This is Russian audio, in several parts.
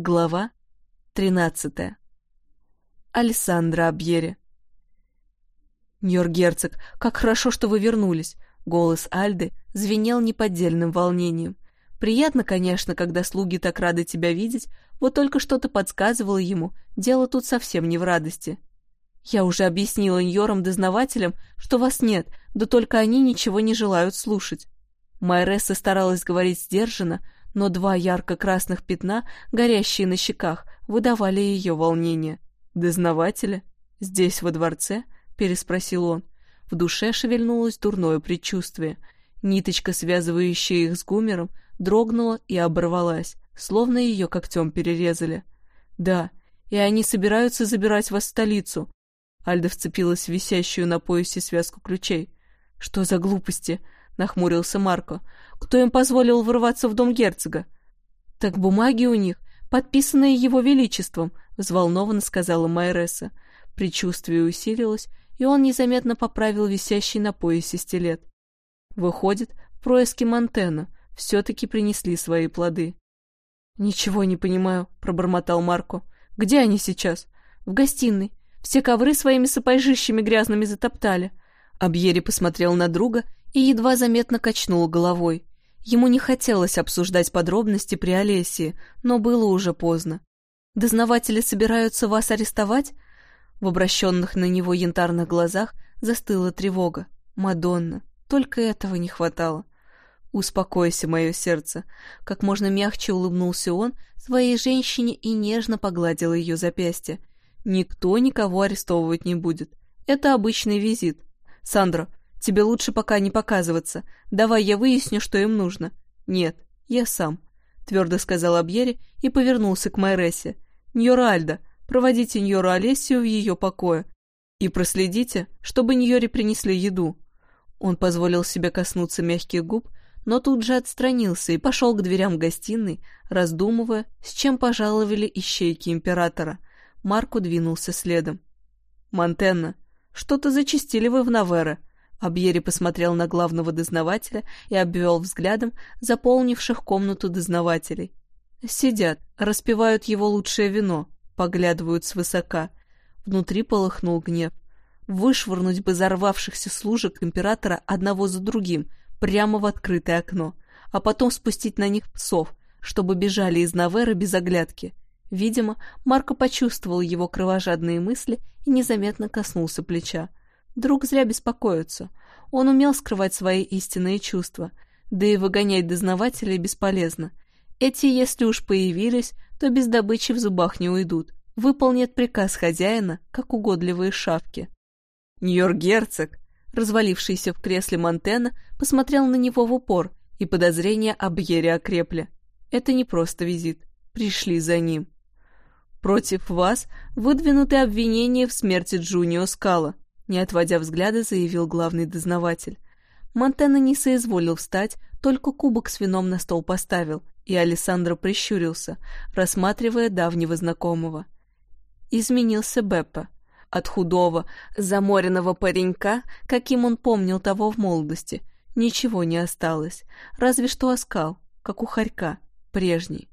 Глава 13. Александра Абьери. «Ньор-герцог, как хорошо, что вы вернулись!» Голос Альды звенел неподдельным волнением. «Приятно, конечно, когда слуги так рады тебя видеть, вот только что-то подсказывало ему, дело тут совсем не в радости. Я уже объяснила ньорам-дознавателям, что вас нет, да только они ничего не желают слушать». Майресса старалась говорить сдержанно, но два ярко-красных пятна, горящие на щеках, выдавали ее волнение. «Дознавателя? Здесь, во дворце?» — переспросил он. В душе шевельнулось дурное предчувствие. Ниточка, связывающая их с Гумером, дрогнула и оборвалась, словно ее когтем перерезали. «Да, и они собираются забирать вас в столицу». Альда вцепилась в висящую на поясе связку ключей. «Что за глупости?» — нахмурился Марко. Кто им позволил врываться в дом герцога? Так бумаги у них, подписанные его величеством, взволнованно сказала Майреса. Предчувствие усилилось, и он незаметно поправил висящий на поясе стилет. Выходит, происки Монтена все-таки принесли свои плоды. «Ничего не понимаю», — пробормотал Марко. «Где они сейчас?» «В гостиной. Все ковры своими сапожищами грязными затоптали». Абьери посмотрел на друга и едва заметно качнул головой. Ему не хотелось обсуждать подробности при Олесии, но было уже поздно. «Дознаватели собираются вас арестовать?» В обращенных на него янтарных глазах застыла тревога. «Мадонна, только этого не хватало». «Успокойся, мое сердце», — как можно мягче улыбнулся он своей женщине и нежно погладил ее запястье. «Никто никого арестовывать не будет. Это обычный визит. Сандро, Тебе лучше пока не показываться. Давай я выясню, что им нужно. Нет, я сам, твердо сказал Абьери и повернулся к Майресе. Ньора Альда, проводите Ньору Олесию в ее покое и проследите, чтобы Ньоре принесли еду. Он позволил себе коснуться мягких губ, но тут же отстранился и пошел к дверям гостиной, раздумывая, с чем пожаловали ищейки императора. Марко двинулся следом. «Монтенна, что-то зачистили вы в Навере», Абьери посмотрел на главного дознавателя и обвел взглядом заполнивших комнату дознавателей. Сидят, распивают его лучшее вино, поглядывают свысока. Внутри полыхнул гнев. Вышвырнуть бы взорвавшихся служек императора одного за другим, прямо в открытое окно, а потом спустить на них псов, чтобы бежали из Наверы без оглядки. Видимо, Марко почувствовал его кровожадные мысли и незаметно коснулся плеча. Друг зря беспокоится. Он умел скрывать свои истинные чувства, да и выгонять дознавателей бесполезно. Эти, если уж появились, то без добычи в зубах не уйдут. Выполнят приказ хозяина, как угодливые шавки. Нью-Йорк-герцог, развалившийся в кресле Монтена, посмотрел на него в упор, и подозрения об Ере окрепли. Это не просто визит. Пришли за ним. Против вас выдвинуты обвинения в смерти Джунио Скала, не отводя взгляда, заявил главный дознаватель. Монтена не соизволил встать, только кубок с вином на стол поставил, и Алессандро прищурился, рассматривая давнего знакомого. Изменился Беппа. От худого, заморенного паренька, каким он помнил того в молодости, ничего не осталось, разве что оскал, как у хорька, прежний.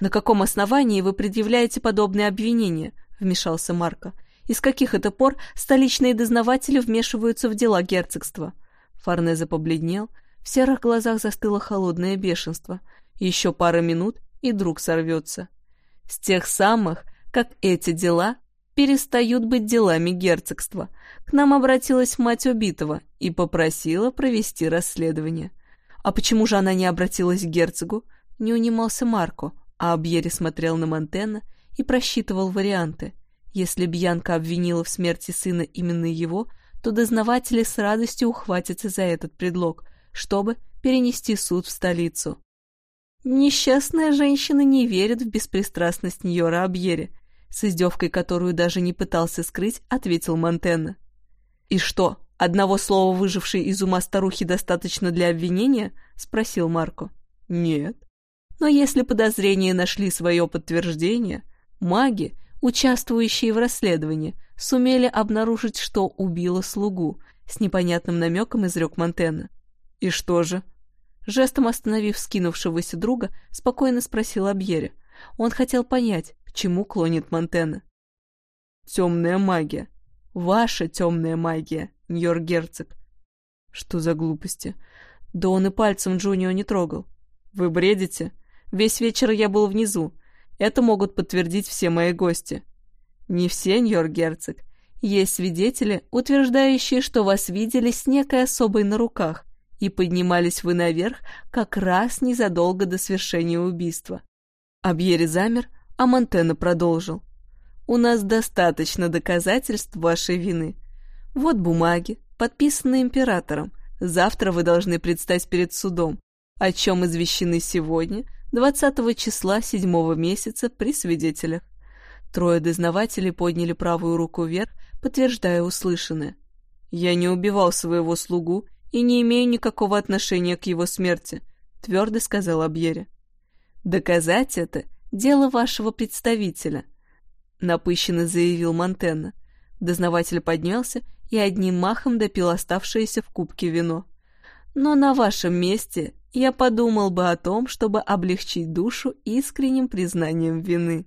«На каком основании вы предъявляете подобные обвинения?» — вмешался Марко. И с каких это пор столичные дознаватели вмешиваются в дела герцогства? Форнезе побледнел, в серых глазах застыло холодное бешенство. Еще пара минут, и друг сорвется. С тех самых, как эти дела перестают быть делами герцогства. К нам обратилась мать убитого и попросила провести расследование. А почему же она не обратилась к герцогу? Не унимался Марко, а Абьери смотрел на Монтена и просчитывал варианты. Если Бьянка обвинила в смерти сына именно его, то дознаватели с радостью ухватятся за этот предлог, чтобы перенести суд в столицу. Несчастная женщина не верит в беспристрастность Ньора Абьери, с издевкой, которую даже не пытался скрыть, ответил Монтена. «И что, одного слова выжившей из ума старухи достаточно для обвинения?» — спросил Марко. «Нет. Но если подозрения нашли свое подтверждение, маги, участвующие в расследовании, сумели обнаружить, что убило слугу, с непонятным намеком изрек Монтена. «И что же?» Жестом остановив скинувшегося друга, спокойно спросил Абьере. Он хотел понять, к чему клонит Монтена. «Темная магия. Ваша темная магия, Ньор-герцог». «Что за глупости?» «Да он и пальцем Джунио не трогал». «Вы бредите? Весь вечер я был внизу. Это могут подтвердить все мои гости». «Не все, Ньор-герцог. Есть свидетели, утверждающие, что вас видели с некой особой на руках, и поднимались вы наверх как раз незадолго до свершения убийства. Абьери замер, а Монтена продолжил. «У нас достаточно доказательств вашей вины. Вот бумаги, подписанные императором. Завтра вы должны предстать перед судом, о чем извещены сегодня, 20 числа 7 месяца при свидетелях. Трое дознавателей подняли правую руку вверх, подтверждая услышанное. «Я не убивал своего слугу и не имею никакого отношения к его смерти», — твердо сказал Абьере. «Доказать это — дело вашего представителя», — напыщенно заявил Монтенна. Дознаватель поднялся и одним махом допил оставшееся в кубке вино. «Но на вашем месте я подумал бы о том, чтобы облегчить душу искренним признанием вины».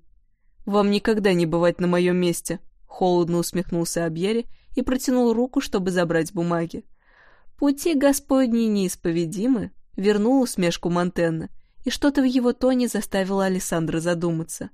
«Вам никогда не бывать на моем месте», — холодно усмехнулся Абьери и протянул руку, чтобы забрать бумаги. «Пути Господни неисповедимы», — вернул усмешку Монтенна, и что-то в его тоне заставило Александра задуматься.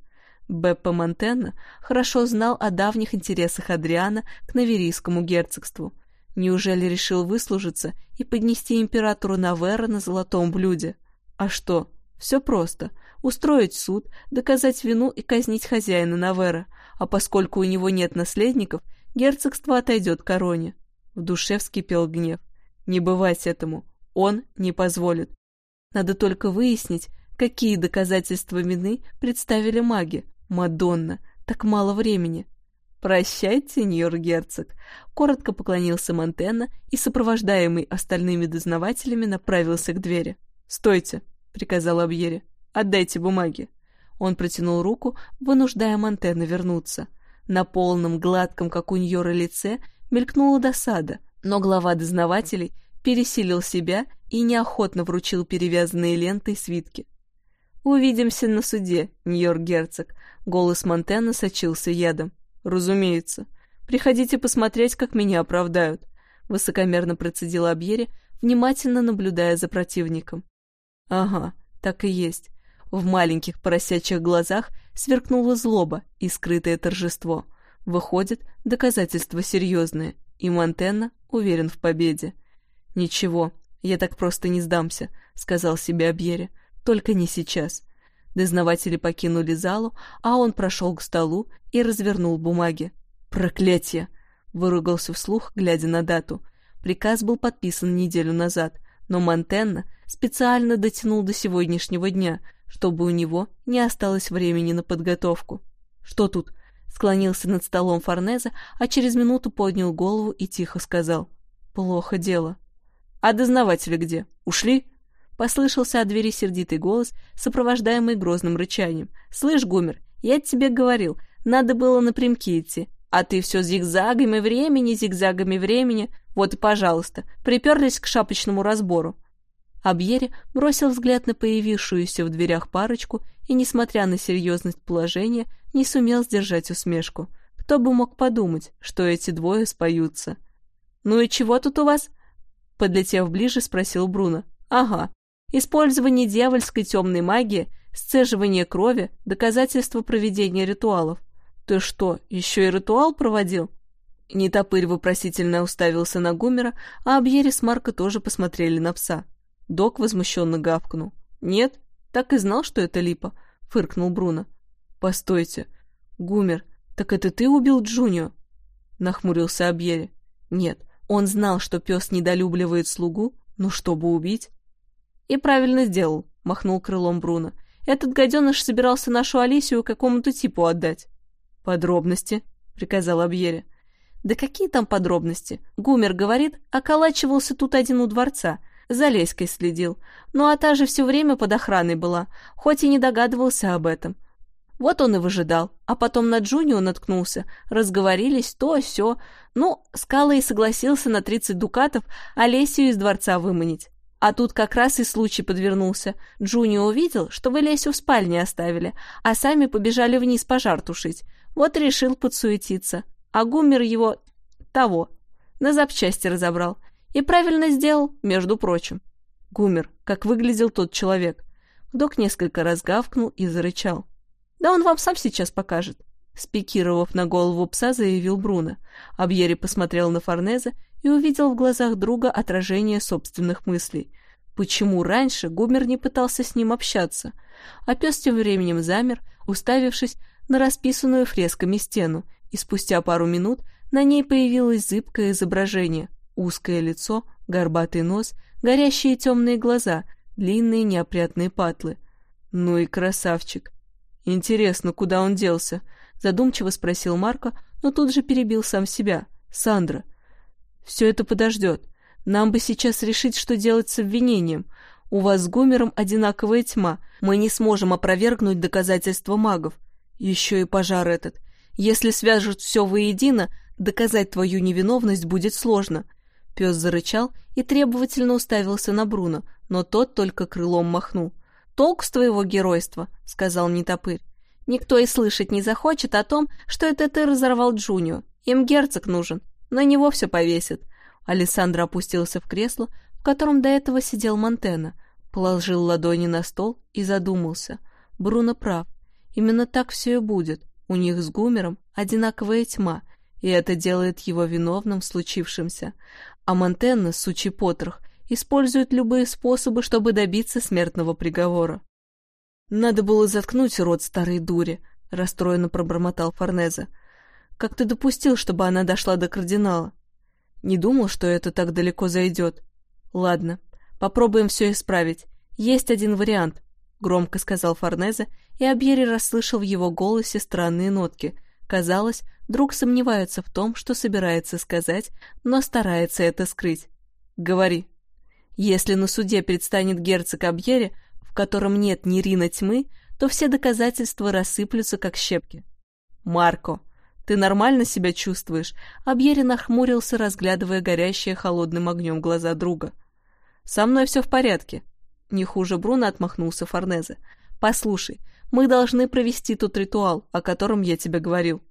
Беппо Монтенна хорошо знал о давних интересах Адриана к Наверийскому герцогству. Неужели решил выслужиться и поднести императору Навера на золотом блюде? А что? Все просто — устроить суд, доказать вину и казнить хозяина Навера, а поскольку у него нет наследников, герцогство отойдет короне. В душе вскипел гнев. Не бывать этому. Он не позволит. Надо только выяснить, какие доказательства вины представили маги. Мадонна, так мало времени. «Прощайте, Ньор-герцог», — коротко поклонился Монтена и, сопровождаемый остальными дознавателями, направился к двери. «Стойте», — приказал Абьере. Отдайте бумаги». Он протянул руку, вынуждая Монтена вернуться. На полном, гладком, как у Ньора лице, мелькнула досада, но глава дознавателей пересилил себя и неохотно вручил перевязанные лентой свитки. «Увидимся на суде, Ньор-герцог», — голос Монтена сочился ядом. «Разумеется. Приходите посмотреть, как меня оправдают», — высокомерно процедил Абьери, внимательно наблюдая за противником. «Ага, так и есть. В маленьких поросячьих глазах сверкнула злоба и скрытое торжество. Выходит, доказательства серьезные, и Монтенна уверен в победе. «Ничего, я так просто не сдамся», — сказал себе Абьере. «Только не сейчас». Дознаватели покинули залу, а он прошел к столу и развернул бумаги. «Проклятье!» — выругался вслух, глядя на дату. Приказ был подписан неделю назад, но Монтенна специально дотянул до сегодняшнего дня, чтобы у него не осталось времени на подготовку. «Что тут?» — склонился над столом Форнеза, а через минуту поднял голову и тихо сказал. «Плохо дело». «А дознаватели где? Ушли?» Послышался от двери сердитый голос, сопровождаемый грозным рычанием. «Слышь, Гумер, я тебе говорил, надо было напрямки идти, а ты все зигзагами времени, зигзагами времени. Вот и, пожалуйста, приперлись к шапочному разбору. Абьери бросил взгляд на появившуюся в дверях парочку и, несмотря на серьезность положения, не сумел сдержать усмешку. Кто бы мог подумать, что эти двое споются. «Ну и чего тут у вас?» Подлетев ближе, спросил Бруно. «Ага. Использование дьявольской темной магии, сцеживание крови, доказательство проведения ритуалов. Ты что, еще и ритуал проводил?» Нетопырь вопросительно уставился на Гумера, а Абьери с Марко тоже посмотрели на пса. Док возмущенно гавкнул. «Нет, так и знал, что это липа», — фыркнул Бруно. «Постойте. Гумер, так это ты убил Джунио?» — нахмурился Абьери. «Нет, он знал, что пес недолюбливает слугу, но чтобы убить...» «И правильно сделал», — махнул крылом Бруно. «Этот гаденыш собирался нашу Алисию какому-то типу отдать». «Подробности», — приказал Абьери. «Да какие там подробности? Гумер говорит, околачивался тут один у дворца, за Леськой следил. Ну а та же все время под охраной была, хоть и не догадывался об этом. Вот он и выжидал, а потом на Джунио наткнулся, разговорились то все. Ну, Скала и согласился на тридцать дукатов Олесию из дворца выманить. А тут как раз и случай подвернулся. Джуни увидел, что вы Лесю в спальне оставили, а сами побежали вниз пожар тушить. Вот решил подсуетиться. А Гумер его... того. На запчасти разобрал. И правильно сделал, между прочим. Гумер, как выглядел тот человек. Док несколько раз гавкнул и зарычал. «Да он вам сам сейчас покажет», — спикировав на голову пса, заявил Бруно. Абьери посмотрел на Форнеза и увидел в глазах друга отражение собственных мыслей. Почему раньше Гумер не пытался с ним общаться? А пес тем временем замер, уставившись на расписанную фресками стену, и спустя пару минут на ней появилось зыбкое изображение. Узкое лицо, горбатый нос, горящие темные глаза, длинные неопрятные патлы. Ну и красавчик. Интересно, куда он делся? Задумчиво спросил Марко, но тут же перебил сам себя. Сандра, все это подождет. Нам бы сейчас решить, что делать с обвинением. У вас с Гомером одинаковая тьма. Мы не сможем опровергнуть доказательства магов. Еще и пожар этот. Если свяжут все воедино, доказать твою невиновность будет сложно. Пес зарычал и требовательно уставился на Бруно, но тот только крылом махнул. «Толк с твоего геройства», — сказал Нетопырь. «Никто и слышать не захочет о том, что это ты разорвал Джунио. Им герцог нужен. На него все повесят. Александр опустился в кресло, в котором до этого сидел Монтена, положил ладони на стол и задумался. Бруно прав. Именно так все и будет. У них с Гумером одинаковая тьма, и это делает его виновным в случившемся. А Монтена, сучий потрох, использует любые способы, чтобы добиться смертного приговора. «Надо было заткнуть рот старой дури», — расстроенно пробормотал Форнезе. Как ты допустил, чтобы она дошла до кардинала? Не думал, что это так далеко зайдет. Ладно, попробуем все исправить. Есть один вариант, — громко сказал Форнезе, и Абьери расслышал в его голосе странные нотки. Казалось, друг сомневается в том, что собирается сказать, но старается это скрыть. «Говори. Если на суде предстанет герцог Абьери, в котором нет ни рина тьмы, то все доказательства рассыплются, как щепки. Марко, «Ты нормально себя чувствуешь?» Абьери нахмурился, разглядывая горящие холодным огнем глаза друга. «Со мной все в порядке». Не хуже Бруно отмахнулся Форнезе. «Послушай, мы должны провести тот ритуал, о котором я тебе говорил».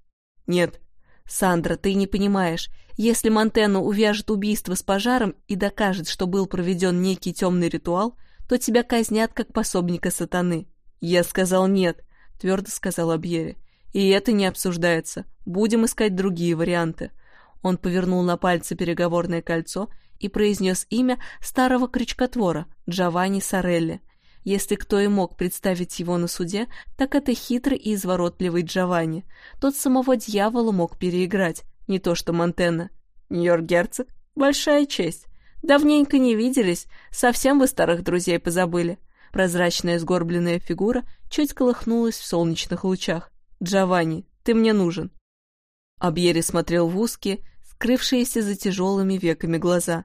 «Нет». «Сандра, ты не понимаешь. Если Монтену увяжет убийство с пожаром и докажет, что был проведен некий темный ритуал, то тебя казнят как пособника сатаны». «Я сказал нет», — твердо сказал Абьери. И это не обсуждается. Будем искать другие варианты. Он повернул на пальце переговорное кольцо и произнес имя старого крючкотвора Джованни Сорелли. Если кто и мог представить его на суде, так это хитрый и изворотливый Джованни. Тот самого дьявола мог переиграть, не то что Монтена. Нью-Йорк герцог? Большая честь. Давненько не виделись, совсем вы старых друзей позабыли. Прозрачная сгорбленная фигура чуть колыхнулась в солнечных лучах. «Джованни, ты мне нужен». Абьери смотрел в узкие, скрывшиеся за тяжелыми веками глаза,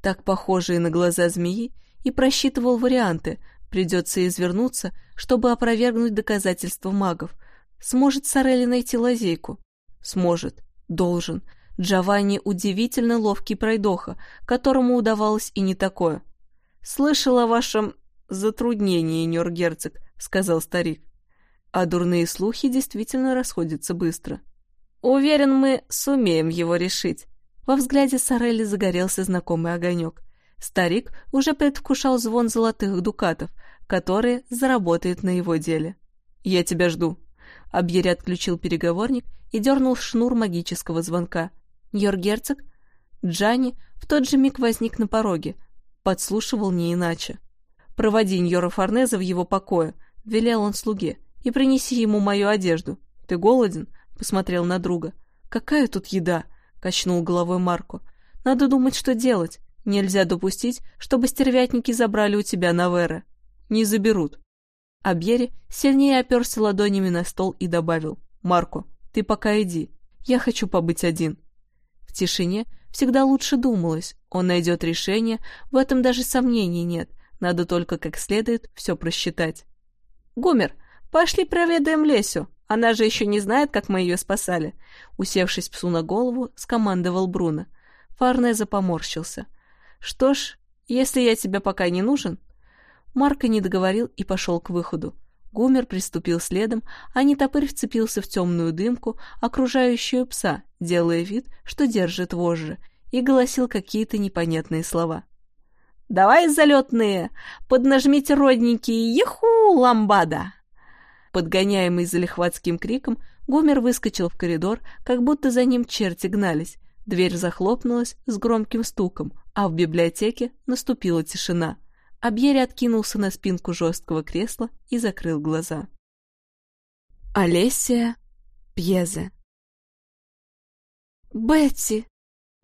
так похожие на глаза змеи, и просчитывал варианты, придется извернуться, чтобы опровергнуть доказательства магов. Сможет Сорелли найти лазейку? Сможет. Должен. Джованни удивительно ловкий пройдоха, которому удавалось и не такое. «Слышал о вашем затруднении, Нюргерцог», — сказал старик. А дурные слухи действительно расходятся быстро. Уверен, мы сумеем его решить. Во взгляде Сорелли загорелся знакомый огонек. Старик уже предвкушал звон золотых дукатов, которые заработают на его деле. «Я тебя жду». Абьери отключил переговорник и дернул шнур магического звонка. Йоргерцог? Джани в тот же миг возник на пороге. Подслушивал не иначе. «Проводи Ньора Форнеза в его покое», — велел он слуге и принеси ему мою одежду. Ты голоден?» — посмотрел на друга. «Какая тут еда?» — качнул головой Марко. «Надо думать, что делать. Нельзя допустить, чтобы стервятники забрали у тебя Наверы. Не заберут». Абьери сильнее оперся ладонями на стол и добавил. «Марко, ты пока иди. Я хочу побыть один». В тишине всегда лучше думалось. Он найдет решение, в этом даже сомнений нет. Надо только как следует все просчитать. «Гомер, «Пошли проведаем Лесю, она же еще не знает, как мы ее спасали», усевшись псу на голову, скомандовал Бруно. Фарнеза поморщился. «Что ж, если я тебе пока не нужен...» Марко не договорил и пошел к выходу. Гумер приступил следом, а нетопырь вцепился в темную дымку, окружающую пса, делая вид, что держит вожжи, и голосил какие-то непонятные слова. «Давай, залетные, поднажмите родненькие, еху, ламбада!» Подгоняемый залихватским криком, Гумер выскочил в коридор, как будто за ним черти гнались. Дверь захлопнулась с громким стуком, а в библиотеке наступила тишина. Абьери откинулся на спинку жесткого кресла и закрыл глаза. Олесия Пьезе «Бетти!»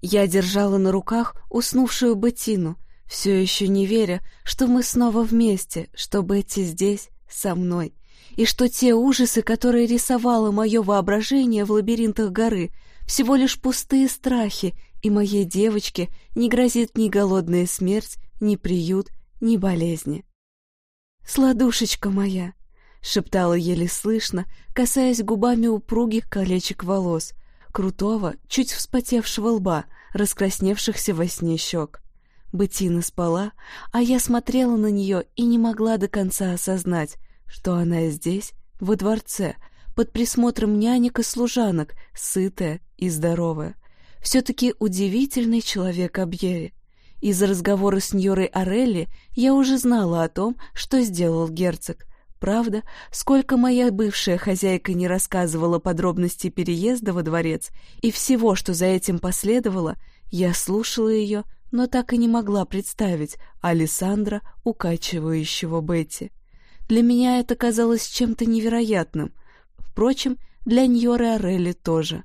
Я держала на руках уснувшую Беттину, все еще не веря, что мы снова вместе, что Бетти здесь, со мной, и что те ужасы, которые рисовало мое воображение в лабиринтах горы, всего лишь пустые страхи, и моей девочке не грозит ни голодная смерть, ни приют, ни болезни. «Сладушечка моя!» — шептала еле слышно, касаясь губами упругих колечек волос, крутого, чуть вспотевшего лба, раскрасневшихся во сне щек. Бетина спала, а я смотрела на нее и не могла до конца осознать, что она здесь, во дворце, под присмотром нянек и служанок, сытая и здоровая. Все-таки удивительный человек Абьери. Из разговора с Ньорой Орелли я уже знала о том, что сделал герцог. Правда, сколько моя бывшая хозяйка не рассказывала подробностей переезда во дворец и всего, что за этим последовало, я слушала ее, но так и не могла представить Александра, укачивающего Бетти. Для меня это казалось чем-то невероятным. Впрочем, для Ньоры Орелли тоже.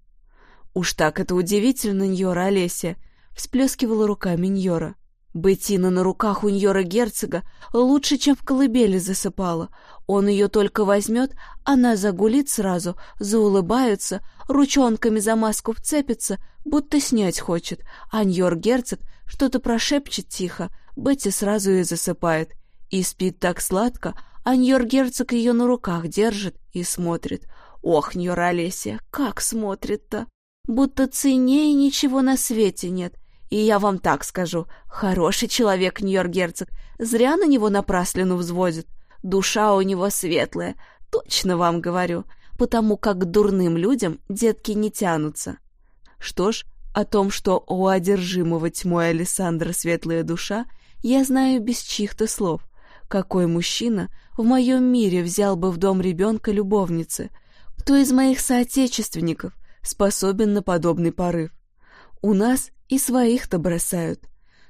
«Уж так это удивительно, Ньора Олеся!» — всплескивала руками Ньора. Беттина на руках у Ньора герцога лучше, чем в колыбели засыпала. Он ее только возьмет, она загулит сразу, заулыбается, ручонками за маску вцепится, будто снять хочет, а Ньор герцог что-то прошепчет тихо, Бетти сразу и засыпает. И спит так сладко, а Ньор герцог ее на руках держит и смотрит. Ох, Ньор Олеся, как смотрит-то! Будто ценнее ничего на свете нет. И я вам так скажу, хороший человек Нью-Йорк-герцог, зря на него напраслину взводит. Душа у него светлая, точно вам говорю, потому как к дурным людям детки не тянутся. Что ж, о том, что у одержимого тьмой Александра светлая душа, я знаю без чьих-то слов. Какой мужчина в моем мире взял бы в дом ребенка любовницы? Кто из моих соотечественников способен на подобный порыв? У нас и своих-то бросают.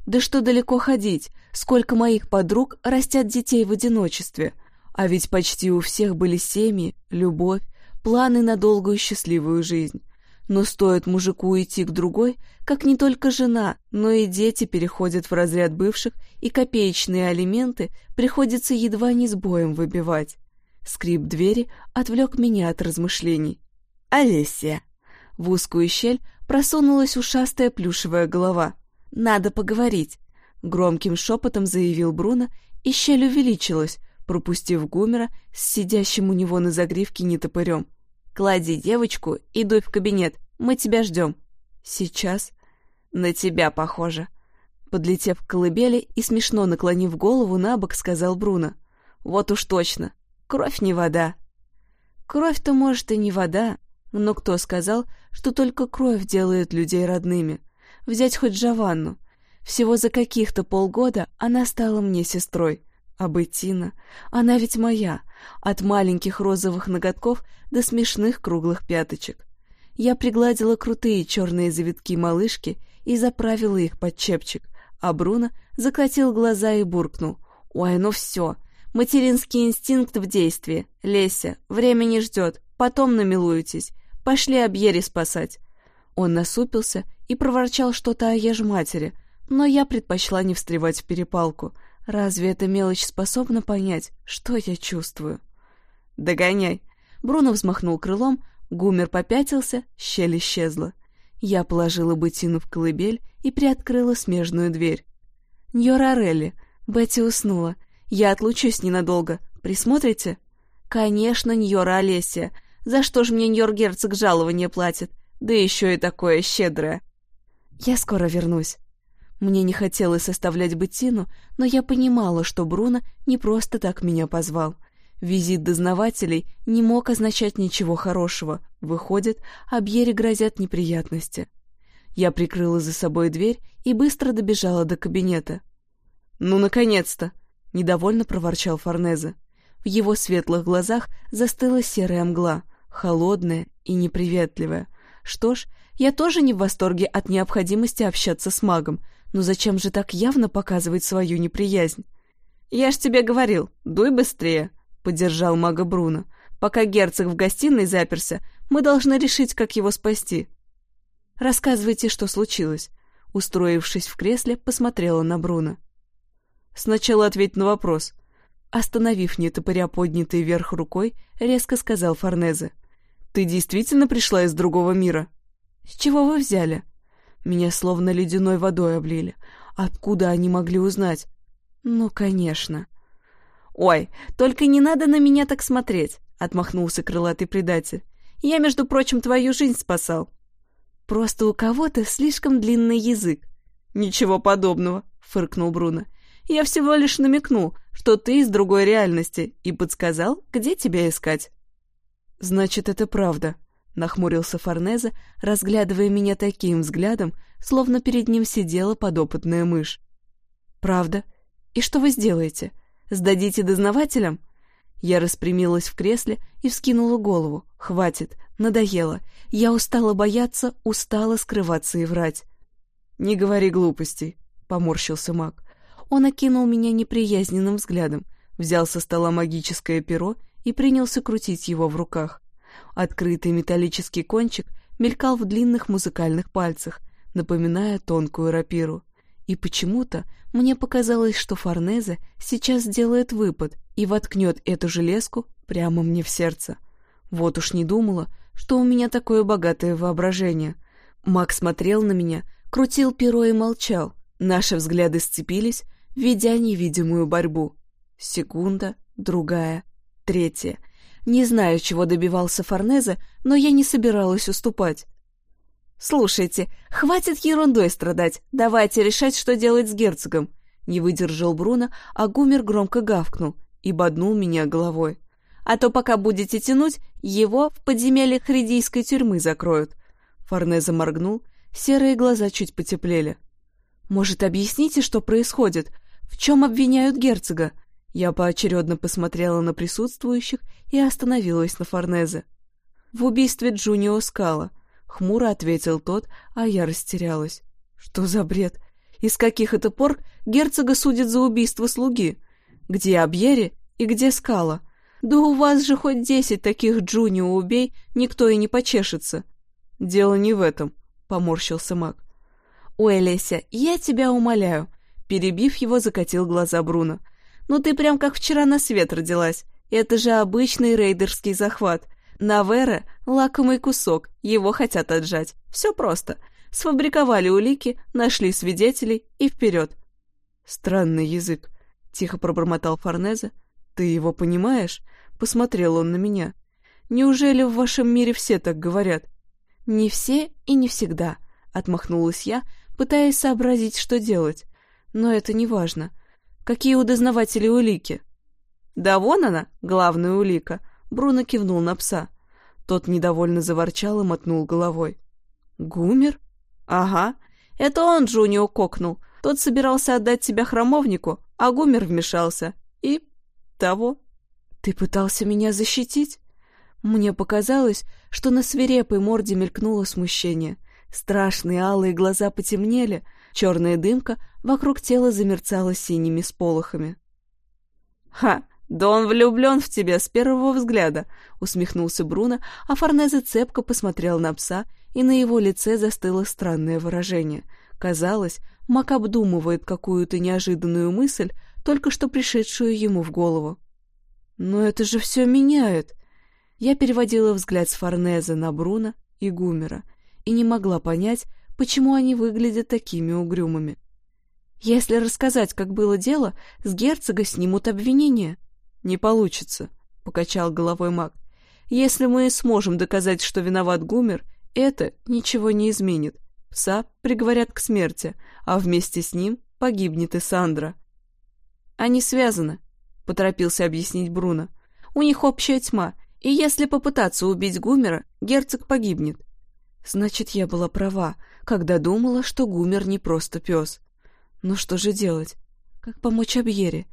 Да что далеко ходить, сколько моих подруг растят детей в одиночестве. А ведь почти у всех были семьи, любовь, планы на долгую счастливую жизнь. Но стоит мужику идти к другой, как не только жена, но и дети переходят в разряд бывших, и копеечные алименты приходится едва не с боем выбивать. Скрип двери отвлек меня от размышлений. «Олеся!» В узкую щель просунулась ушастая плюшевая голова. «Надо поговорить», — громким шепотом заявил Бруно, и щель увеличилась, пропустив Гумера с сидящим у него на загривке нетопырем. «Клади девочку и дуй в кабинет, мы тебя ждем». «Сейчас?» «На тебя похоже». Подлетев к колыбели и смешно наклонив голову на бок, сказал Бруно. «Вот уж точно, кровь не вода». «Кровь-то, может, и не вода, но кто сказал, что только кровь делает людей родными? Взять хоть Джованну. Всего за каких-то полгода она стала мне сестрой. А Беттина, она ведь моя, от маленьких розовых ноготков до смешных круглых пяточек. Я пригладила крутые черные завитки малышки и заправила их под чепчик, а Бруно закатил глаза и буркнул. «Ой, ну все, материнский инстинкт в действии. Леся, время не ждет, потом намилуетесь. Пошли Абьери спасать!» Он насупился и проворчал что-то о ежматери, но я предпочла не встревать в перепалку. Разве эта мелочь способна понять, что я чувствую? «Догоняй!» Бруно взмахнул крылом, Гумер попятился, щель исчезла. Я положила Бетину в колыбель и приоткрыла смежную дверь. «Ньора Релли, Бетти уснула. Я отлучусь ненадолго. Присмотрите?» «Конечно, Ньора Олеся. За что ж мне Ньор-герцог жалование платит? Да еще и такое щедрое. Я скоро вернусь. Мне не хотелось составлять бытину, но я понимала, что Бруно не просто так меня позвал. Визит дознавателей не мог означать ничего хорошего. Выходит, Абьере грозят неприятности. Я прикрыла за собой дверь и быстро добежала до кабинета. «Ну, наконец-то!» — недовольно проворчал Форнезе. В его светлых глазах застыла серая мгла, холодная и неприветливая. Что ж, я тоже не в восторге от необходимости общаться с магом, но зачем же так явно показывать свою неприязнь? «Я ж тебе говорил, дуй быстрее!» — поддержал мага Бруно. «Пока герцог в гостиной заперся, мы должны решить, как его спасти». «Рассказывайте, что случилось». Устроившись в кресле, посмотрела на Бруно. «Сначала ответь на вопрос». Остановив нетопыря поднятый вверх рукой, резко сказал Форнезе. «Ты действительно пришла из другого мира?» «С чего вы взяли?» Меня словно ледяной водой облили. Откуда они могли узнать? «Ну, конечно». «Ой, только не надо на меня так смотреть», — отмахнулся крылатый предатель. «Я, между прочим, твою жизнь спасал». «Просто у кого-то слишком длинный язык». «Ничего подобного», — фыркнул Бруно. «Я всего лишь намекнул, что ты из другой реальности, и подсказал, где тебя искать». «Значит, это правда», — нахмурился Форнезе, разглядывая меня таким взглядом, словно перед ним сидела подопытная мышь. «Правда? И что вы сделаете?» Сдадите дознавателям?» Я распрямилась в кресле и вскинула голову. «Хватит, надоело. Я устала бояться, устала скрываться и врать». «Не говори глупостей», — поморщился маг. Он окинул меня неприязненным взглядом, взял со стола магическое перо и принялся крутить его в руках. Открытый металлический кончик мелькал в длинных музыкальных пальцах, напоминая тонкую рапиру. И почему-то мне показалось, что Форнезе сейчас сделает выпад и воткнет эту железку прямо мне в сердце. Вот уж не думала, что у меня такое богатое воображение. Макс смотрел на меня, крутил перо и молчал. Наши взгляды сцепились, ведя невидимую борьбу. Секунда, другая, третья. Не знаю, чего добивался Форнезе, но я не собиралась уступать. «Слушайте, хватит ерундой страдать, давайте решать, что делать с герцогом!» Не выдержал Бруно, а Гумер громко гавкнул и боднул меня головой. «А то пока будете тянуть, его в подземелье хридийской тюрьмы закроют!» Форнезе моргнул, серые глаза чуть потеплели. «Может, объясните, что происходит? В чем обвиняют герцога?» Я поочередно посмотрела на присутствующих и остановилась на Форнезе. «В убийстве Джунио Скала», Хмуро ответил тот, а я растерялась. Что за бред? Из каких это пор герцога судят за убийство слуги? Где Абьери и где Скала? Да у вас же хоть десять таких Джунио убей, никто и не почешется. Дело не в этом, поморщился маг. Ой, Леся, я тебя умоляю. Перебив его, закатил глаза Бруно. Ну ты прям как вчера на свет родилась. Это же обычный рейдерский захват. Навера — лакомый кусок, его хотят отжать. Все просто. Сфабриковали улики, нашли свидетелей и вперед. Странный язык, — тихо пробормотал Форнезе. Ты его понимаешь? Посмотрел он на меня. Неужели в вашем мире все так говорят? Не все и не всегда, — отмахнулась я, пытаясь сообразить, что делать. Но это не важно. Какие у дознавателей улики? Да вон она, главная улика — Бруно кивнул на пса. Тот недовольно заворчал и мотнул головой. «Гумер?» «Ага. Это он Джунио кокнул. Тот собирался отдать тебя храмовнику, а Гумер вмешался. И... того». «Ты пытался меня защитить?» Мне показалось, что на свирепой морде мелькнуло смущение. Страшные алые глаза потемнели, черная дымка вокруг тела замерцала синими сполохами. «Ха! «Да он влюблен в тебя с первого взгляда», — усмехнулся Бруно, а Форнезе цепко посмотрел на пса, и на его лице застыло странное выражение. Казалось, Мак обдумывает какую-то неожиданную мысль, только что пришедшую ему в голову. «Но это же все меняет!» Я переводила взгляд с Форнезе на Бруно и Гумера и не могла понять, почему они выглядят такими угрюмыми. Если рассказать, как было дело, с герцога снимут обвинения. «Не получится», — покачал головой маг. «Если мы сможем доказать, что виноват Гумер, это ничего не изменит. Пса приговорят к смерти, а вместе с ним погибнет и Сандра. «Они связаны», — поторопился объяснить Бруно. «У них общая тьма, и если попытаться убить Гумера, герцог погибнет». Значит, я была права, когда думала, что Гумер не просто пес. Ну что же делать? Как помочь Абьере?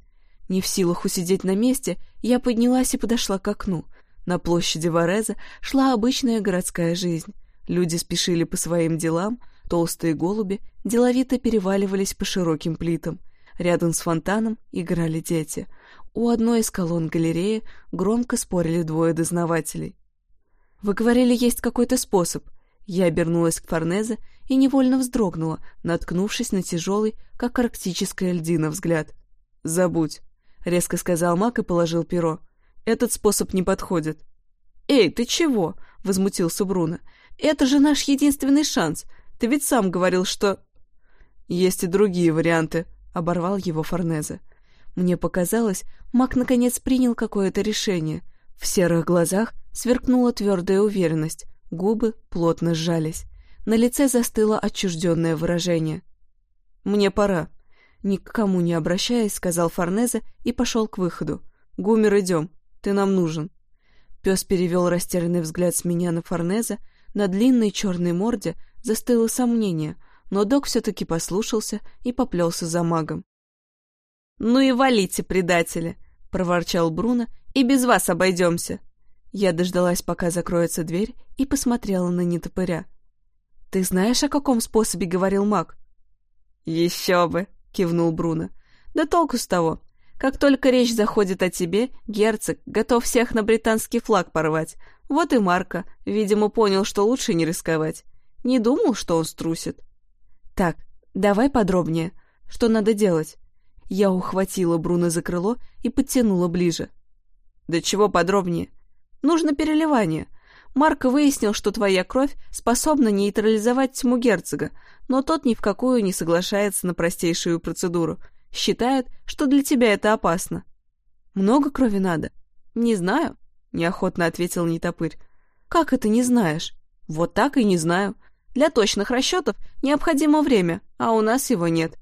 Не в силах усидеть на месте, я поднялась и подошла к окну. На площади Вареза шла обычная городская жизнь. Люди спешили по своим делам, толстые голуби деловито переваливались по широким плитам. Рядом с фонтаном играли дети. У одной из колонн галереи громко спорили двое дознавателей. «Вы говорили, есть какой-то способ», я обернулась к Форнезе и невольно вздрогнула, наткнувшись на тяжелый, как арктическая льдина, взгляд. «Забудь», — резко сказал Мак и положил перо. «Этот способ не подходит». «Эй, ты чего?» — возмутился Бруно. «Это же наш единственный шанс. Ты ведь сам говорил, что...» «Есть и другие варианты», — оборвал его Форнезе. Мне показалось, Мак наконец принял какое-то решение. В серых глазах сверкнула твердая уверенность. Губы плотно сжались. На лице застыло отчужденное выражение. «Мне пора», — ни к кому не обращаясь, сказал Форнезе и пошел к выходу. «Гумер, идем, ты нам нужен». Пес перевел растерянный взгляд с меня на Форнезе, на длинной черной морде застыло сомнение, но док все-таки послушался и поплелся за магом. «Ну и валите, предатели!» — проворчал Бруно. «И без вас обойдемся!» Я дождалась, пока закроется дверь, и посмотрела на нетопыря. «Ты знаешь, о каком способе говорил маг?» «Еще бы!» — кивнул Бруно. «Да толку с того. Как только речь заходит о тебе, герцог готов всех на британский флаг порвать. Вот и Марко, видимо, понял, что лучше не рисковать. Не думал, что он струсит». «Так, давай подробнее. Что надо делать?» Я ухватила Бруно за крыло и подтянула ближе. «Да чего подробнее? Нужно переливание. Марко выяснил, что твоя кровь способна нейтрализовать тьму герцога, но тот ни в какую не соглашается на простейшую процедуру. Считает, что для тебя это опасно. Много крови надо? Не знаю, неохотно ответил Нетопырь. Как это не знаешь? Вот так и не знаю. Для точных расчетов необходимо время, а у нас его нет.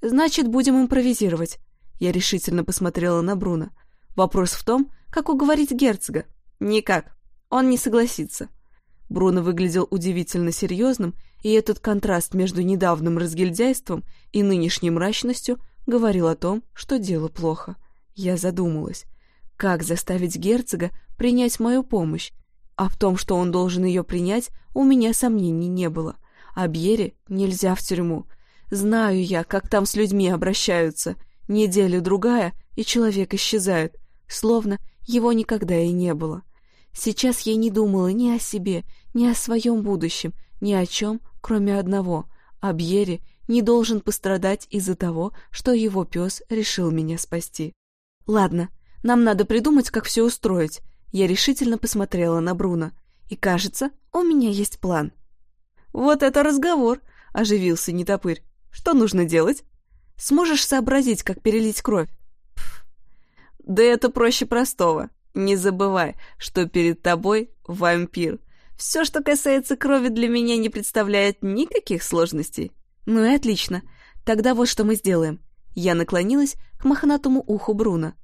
Значит, будем импровизировать. Я решительно посмотрела на Бруно. Вопрос в том, как уговорить герцога. Никак. Он не согласится. Бруно выглядел удивительно серьезным, и этот контраст между недавним разгильдяйством и нынешней мрачностью говорил о том, что дело плохо. Я задумалась. Как заставить герцога принять мою помощь? А в том, что он должен ее принять, у меня сомнений не было. А Бьере нельзя в тюрьму. Знаю я, как там с людьми обращаются. Неделя-другая, и человек исчезает, словно его никогда и не было. Сейчас я не думала ни о себе, ни о своем будущем, ни о чем, кроме одного. Абьери не должен пострадать из-за того, что его пес решил меня спасти. Ладно, нам надо придумать, как все устроить. Я решительно посмотрела на Бруно. И кажется, у меня есть план. Вот это разговор, оживился нетопырь. Что нужно делать? Сможешь сообразить, как перелить кровь? Пф. Да это проще простого. Не забывай, что перед тобой вампир. Все, что касается крови, для меня не представляет никаких сложностей. Ну и отлично. Тогда вот что мы сделаем. Я наклонилась к мохнатому уху Бруно.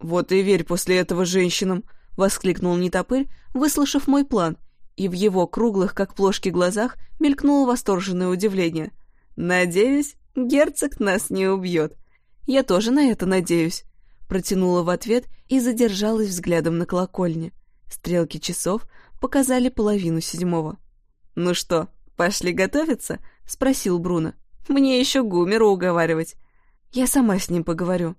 «Вот и верь после этого женщинам!» — воскликнул Нетопырь, выслушав мой план, и в его круглых, как плошки, глазах мелькнуло восторженное удивление. «Надеюсь, герцог нас не убьет. Я тоже на это надеюсь протянула в ответ и задержалась взглядом на колокольне. Стрелки часов показали половину седьмого. «Ну что, пошли готовиться?» — спросил Бруно. «Мне еще Гумера уговаривать. Я сама с ним поговорю».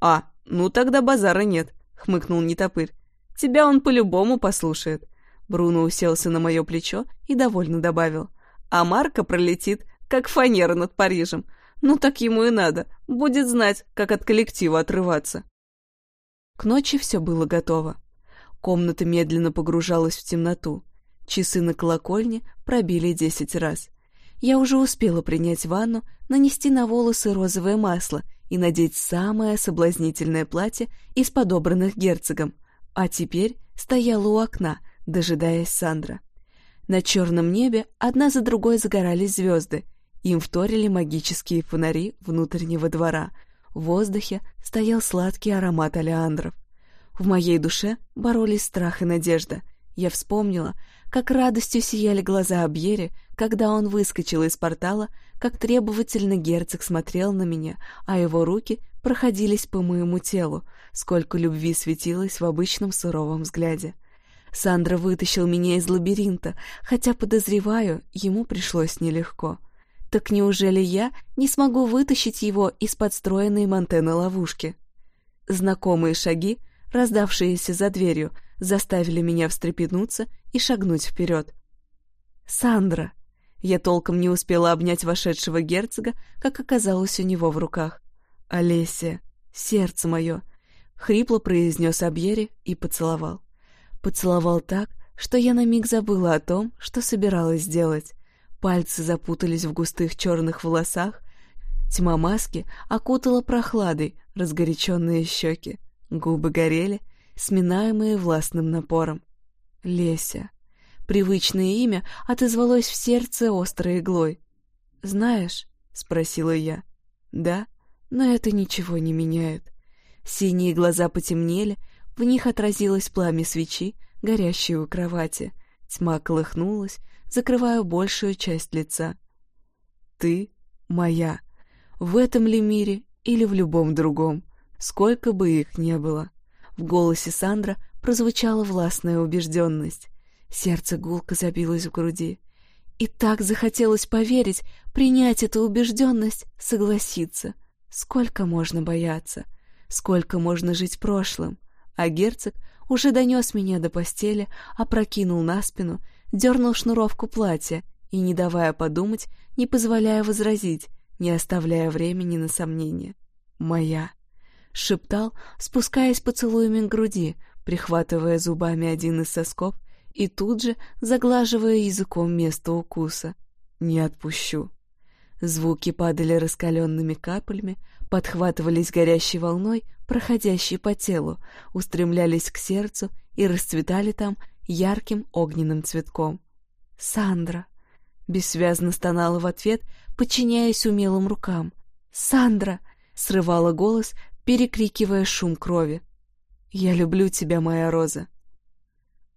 «А, ну тогда базара нет», — хмыкнул Нетопырь. «Тебя он по-любому послушает». Бруно уселся на мое плечо и довольно добавил. «А Марка пролетит, как фанера над Парижем. Ну так ему и надо. Будет знать, как от коллектива отрываться. К ночи все было готово. Комната медленно погружалась в темноту. Часы на колокольне пробили десять раз. Я уже успела принять ванну, нанести на волосы розовое масло и надеть самое соблазнительное платье из подобранных герцогом. А теперь стояла у окна, дожидаясь Сандра. На черном небе одна за другой загорались звезды, им вторили магические фонари внутреннего двора. В воздухе стоял сладкий аромат олеандров. В моей душе боролись страх и надежда. Я вспомнила, как радостью сияли глаза Абьери, когда он выскочил из портала, как требовательно герцог смотрел на меня, а его руки проходились по моему телу, сколько любви светилось в обычном суровом взгляде. Сандра вытащил меня из лабиринта, хотя, подозреваю, ему пришлось нелегко. Так неужели я не смогу вытащить его из подстроенной Монтены ловушки? Знакомые шаги, раздавшиеся за дверью, заставили меня встрепенуться и шагнуть вперед. «Сандра!» Я толком не успела обнять вошедшего герцога, как оказалось у него в руках. «Олеся! Сердце мое!» — хрипло произнес Абьери и поцеловал. Поцеловал так, что я на миг забыла о том, что собиралась сделать. Пальцы запутались в густых черных волосах, тьма маски окутала прохладой разгоряченные щеки, губы горели, сминаемые властным напором. Леся. Привычное имя отозвалось в сердце острой иглой. «Знаешь?» — спросила я. «Да, но это ничего не меняет». Синие глаза потемнели, в них отразилось пламя свечи, горящей у кровати. Тьма колыхнулась, закрывая большую часть лица. «Ты моя. В этом ли мире или в любом другом, сколько бы их ни было». В голосе Сандра прозвучала властная убежденность. Сердце гулко забилось в груди. И так захотелось поверить, принять эту убежденность, согласиться. Сколько можно бояться? Сколько можно жить прошлым? А герцог уже донес меня до постели, опрокинул на спину, дернул шнуровку платья и, не давая подумать, не позволяя возразить, не оставляя времени на сомнения. «Моя!» — шептал, спускаясь поцелуями к груди, прихватывая зубами один из сосков и тут же заглаживая языком место укуса. «Не отпущу». Звуки падали раскаленными каплями, подхватывались горящей волной, проходящей по телу, устремлялись к сердцу и расцветали там ярким огненным цветком. «Сандра!» — бессвязно стонала в ответ, подчиняясь умелым рукам. «Сандра!» — срывала голос, перекрикивая шум крови. «Я люблю тебя, моя роза!»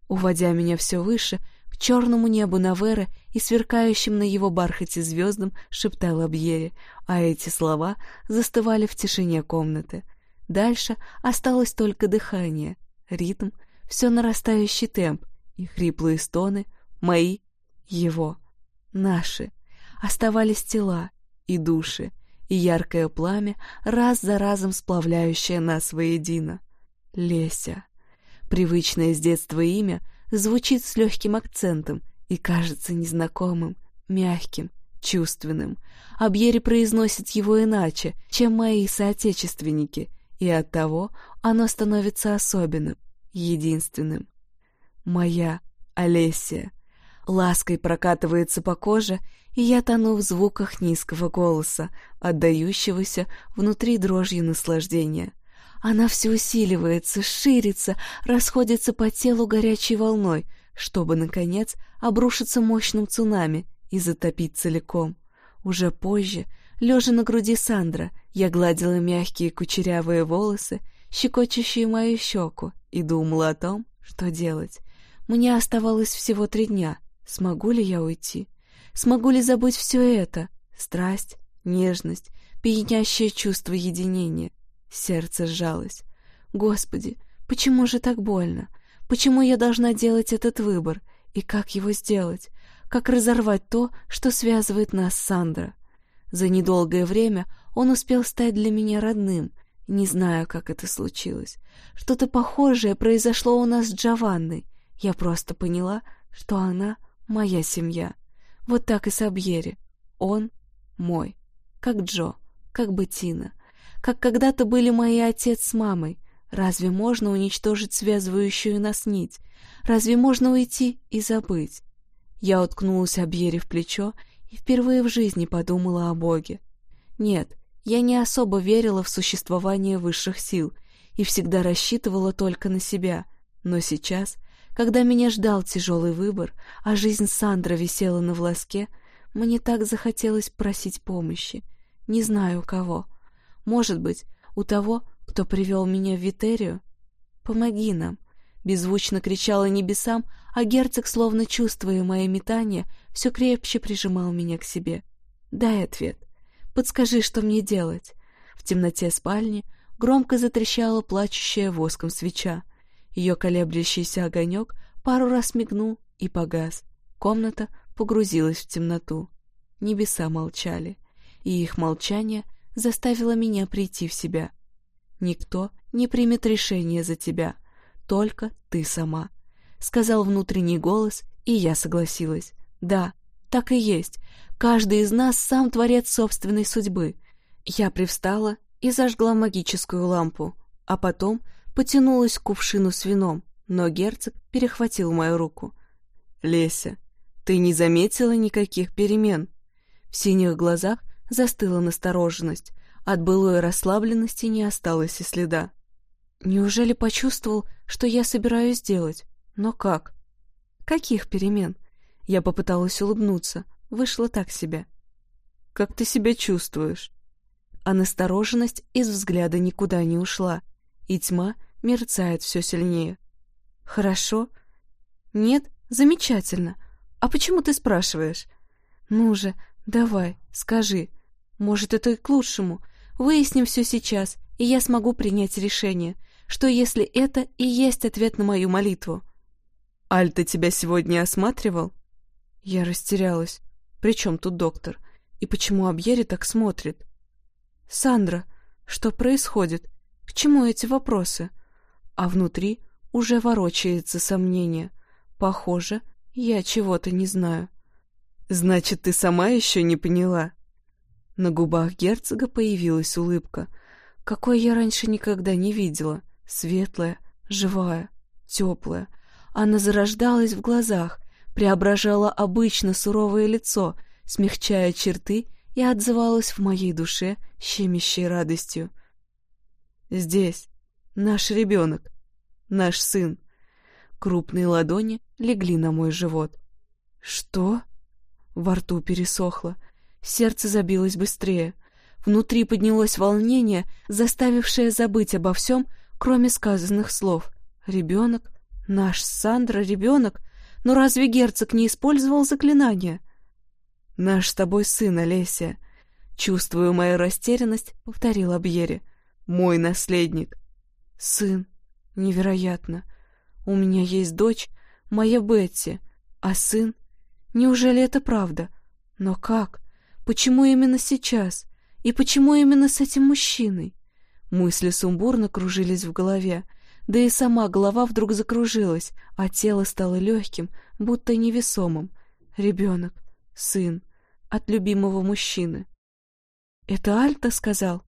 Уводя меня все выше, к черному небу Навера и сверкающим на его бархате звездам шептал Абьери, а эти слова застывали в тишине комнаты. Дальше осталось только дыхание, ритм, все нарастающий темп и хриплые стоны, мои, его, наши. Оставались тела и души, и яркое пламя, раз за разом сплавляющее нас воедино. Леся. Привычное с детства имя звучит с легким акцентом и кажется незнакомым, мягким, чувственным. Абьери произносит его иначе, чем мои соотечественники, и оттого оно становится особенным, единственным. Моя Олеся. Лаской прокатывается по коже, и я тону в звуках низкого голоса, отдающегося внутри дрожью наслаждения. Она все усиливается, ширится, расходится по телу горячей волной, чтобы, наконец, обрушиться мощным цунами и затопить целиком. Уже позже, лежа на груди Сандра, я гладила мягкие кучерявые волосы, щекочущие мою щеку, и думала о том, что делать. Мне оставалось всего три дня. Смогу ли я уйти? Смогу ли забыть все это? Страсть, нежность, пьянящее чувство единения. Сердце сжалось. Господи, почему же так больно? Почему я должна делать этот выбор? И как его сделать? Как разорвать то, что связывает нас с Сандро? За недолгое время он успел стать для меня родным. Не знаю, как это случилось. Что-то похожее произошло у нас с Джованной. Я просто поняла, что она моя семья. Вот так и с Абьери. Он мой. Как Джо, как Бетина как когда-то были мои отец с мамой. Разве можно уничтожить связывающую нас нить? Разве можно уйти и забыть? Я уткнулась Абьере в плечо и впервые в жизни подумала о Боге. Нет, я не особо верила в существование высших сил и всегда рассчитывала только на себя, но сейчас, когда меня ждал тяжелый выбор, а жизнь Сандра висела на волоске, мне так захотелось просить помощи. Не знаю у кого. Может быть, у того, кто привел меня в Витерию? Помоги нам, Беззвучно кричала небесам, а герцог, словно чувствуя мои метания, все крепче прижимал меня к себе. «Дай ответ. Подскажи, что мне делать?» В темноте спальни громко затрещала плачущая воском свеча. Ее колеблющийся огонек пару раз мигнул и погас. Комната погрузилась в темноту. Небеса молчали, и их молчание заставило меня прийти в себя. Никто не примет решение за тебя — только ты сама», — сказал внутренний голос, и я согласилась. «Да, так и есть. Каждый из нас сам творец собственной судьбы». Я привстала и зажгла магическую лампу, а потом потянулась к кувшину с вином, но герцог перехватил мою руку. «Леся, ты не заметила никаких перемен?» В синих глазах застыла настороженность, от былой расслабленности не осталось и следа. Неужели почувствовал, что я собираюсь сделать? Но как? Каких перемен? Я попыталась улыбнуться, вышло так себе. Как ты себя чувствуешь? А настороженность из взгляда никуда не ушла, и тьма мерцает все сильнее. Хорошо? Нет? Замечательно. А почему ты спрашиваешь? Ну же, давай, скажи. Может, это и к лучшему. Выясним все сейчас, и я смогу принять решение — что если это и есть ответ на мою молитву? «Альта тебя сегодня осматривал?» Я растерялась. «При чем тут доктор? И почему Абьери так смотрит?» «Сандра, что происходит? К чему эти вопросы?» А внутри уже ворочается сомнение. Похоже, я чего-то не знаю. «Значит, ты сама еще не поняла?» На губах герцога появилась улыбка, какой я раньше никогда не видела светлая, живая, теплая. Она зарождалась в глазах, преображала обычно суровое лицо, смягчая черты и отзывалась в моей душе щемящей радостью. «Здесь наш ребенок, наш сын». Крупные ладони легли на мой живот. «Что?» Во рту пересохло, сердце забилось быстрее. Внутри поднялось волнение, заставившее забыть обо всем, кроме сказанных слов. Ребенок? Наш Сандра ребенок? Но разве герцог не использовал заклинание? Наш с тобой сын, Олеся. Чувствую мою растерянность, повторил Абьере. Мой наследник. Сын. Невероятно. У меня есть дочь, моя Бетти, а сын? Неужели это правда? Но как? Почему именно сейчас? И почему именно с этим мужчиной? Мысли сумбурно кружились в голове, да и сама голова вдруг закружилась, а тело стало легким, будто невесомым. Ребенок, сын, от любимого мужчины. «Это Альта сказал?»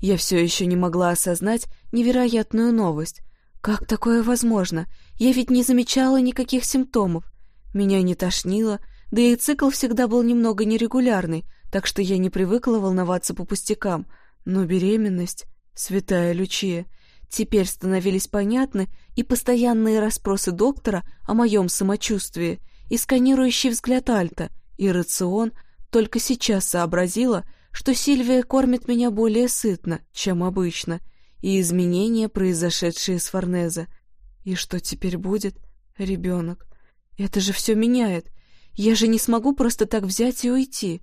Я все еще не могла осознать невероятную новость. Как такое возможно? Я ведь не замечала никаких симптомов. Меня не тошнило, да и цикл всегда был немного нерегулярный, так что я не привыкла волноваться по пустякам — но беременность, святая Лючия, теперь становились понятны и постоянные расспросы доктора о моем самочувствии, и сканирующий взгляд Альта, и рацион только сейчас сообразила, что Сильвия кормит меня более сытно, чем обычно, и изменения, произошедшие с Форнезе. И что теперь будет? Ребенок. Это же все меняет. Я же не смогу просто так взять и уйти.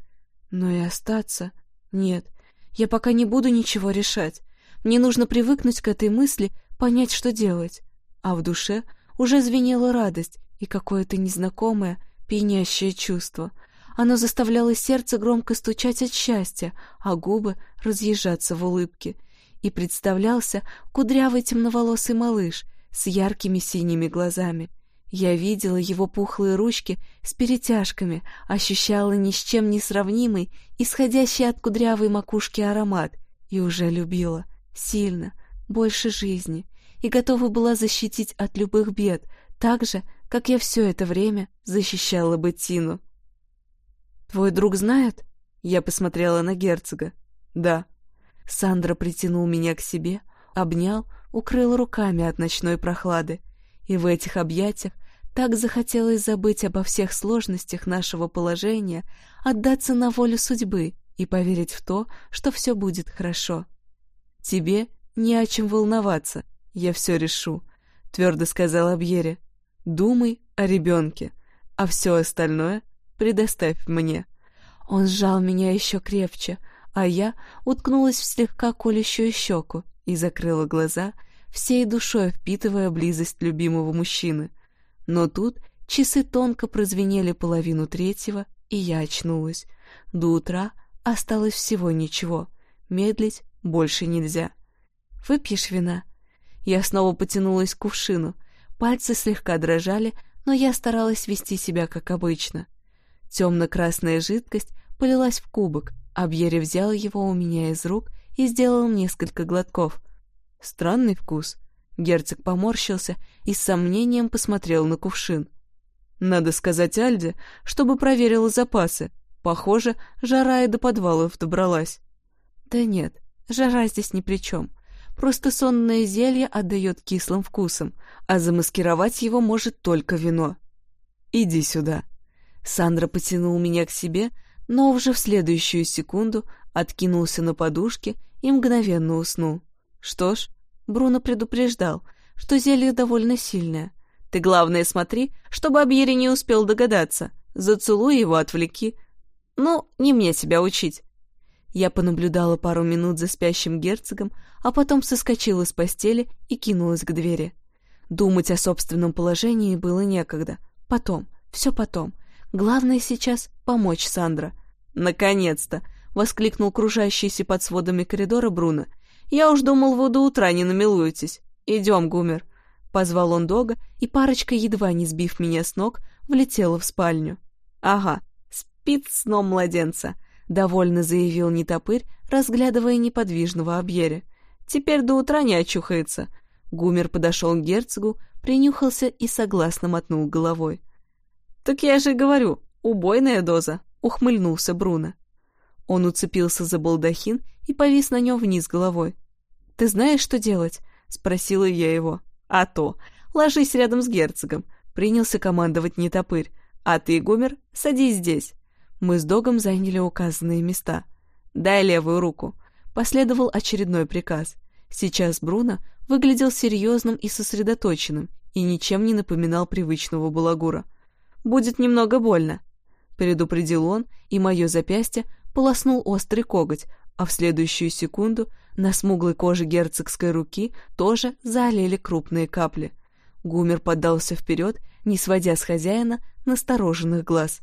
Но и остаться... Нет, я пока не буду ничего решать. Мне нужно привыкнуть к этой мысли, понять, что делать. А в душе уже звенела радость и какое-то незнакомое, пьянящее чувство. Оно заставляло сердце громко стучать от счастья, а губы разъезжаться в улыбке. И представлялся кудрявый темноволосый малыш с яркими синими глазами — я видела его пухлые ручки с перетяжками, ощущала ни с чем не сравнимый, исходящий от кудрявой макушки аромат, и уже любила, сильно, больше жизни, и готова была защитить от любых бед, так же, как я все это время защищала Беттину. «Твой друг знает?» Я посмотрела на герцога. «Да». Сандра притянул меня к себе, обнял, укрыл руками от ночной прохлады. И в этих объятиях так захотелось забыть обо всех сложностях нашего положения, отдаться на волю судьбы и поверить в то, что все будет хорошо. «Тебе не о чем волноваться, я все решу», — твердо сказал Абьере. «Думай о ребенке, а все остальное предоставь мне». Он сжал меня еще крепче, а я уткнулась в слегка колющую щеку и закрыла глаза, всей душой впитывая близость любимого мужчины — но тут часы тонко прозвенели половину третьего, и я очнулась. До утра осталось всего ничего. Медлить больше нельзя. «Выпьешь вина?» Я снова потянулась к кувшину. Пальцы слегка дрожали, но я старалась вести себя как обычно. Темно-красная жидкость полилась в кубок, а Бьерри взял его у меня из рук и сделал несколько глотков. Странный вкус. Герцог поморщился и с сомнением посмотрел на кувшин. Надо сказать Альде, чтобы проверила запасы. Похоже, жара и до подвалов добралась. Да нет, жара здесь ни при чем. Просто сонное зелье отдает кислым вкусом, а замаскировать его может только вино. «Иди сюда». Сандра потянул меня к себе, но уже в следующую секунду откинулся на подушке и мгновенно уснул. Что ж, Бруно предупреждал, что зелье довольно сильное. Ты, главное, смотри, чтобы Абьери не успел догадаться. Зацелуй его, отвлеки. Ну, не мне тебя учить. Я понаблюдала пару минут за спящим герцогом, а потом соскочила с постели и кинулась к двери. Думать о собственном положении было некогда. Потом, все потом. Главное сейчас — помочь Сандра. «Наконец-то!» — воскликнул кружащийся под сводами коридора Бруно — я уж думал, вы до утра не намилуетесь. Идем, Гумер. Позвал он Дога, и парочка, едва не сбив меня с ног, влетела в спальню. Ага, спит сном младенца, довольно заявил нетопырь, разглядывая неподвижного Абьере. Теперь до утра не очухается. Гумер подошел к герцогу, принюхался и согласно мотнул головой. «Так я же говорю, убойная доза», — ухмыльнулся Бруно. Он уцепился за балдахин и повис на нем вниз головой. «Ты знаешь, что делать?» — спросила я его. «А то! Ложись рядом с герцогом!» — принялся командовать нетопырь. «А ты, Гумер, садись здесь!» Мы с Догом заняли указанные места. «Дай левую руку!» — последовал очередной приказ. Сейчас Бруно выглядел серьезным и сосредоточенным и ничем не напоминал привычного балагура. «Будет немного больно», — предупредил он, и мое запястье полоснул острый коготь, а в следующую секунду на смуглой коже герцогской руки тоже залили крупные капли. Гумер поддался вперед, не сводя с хозяина настороженных глаз.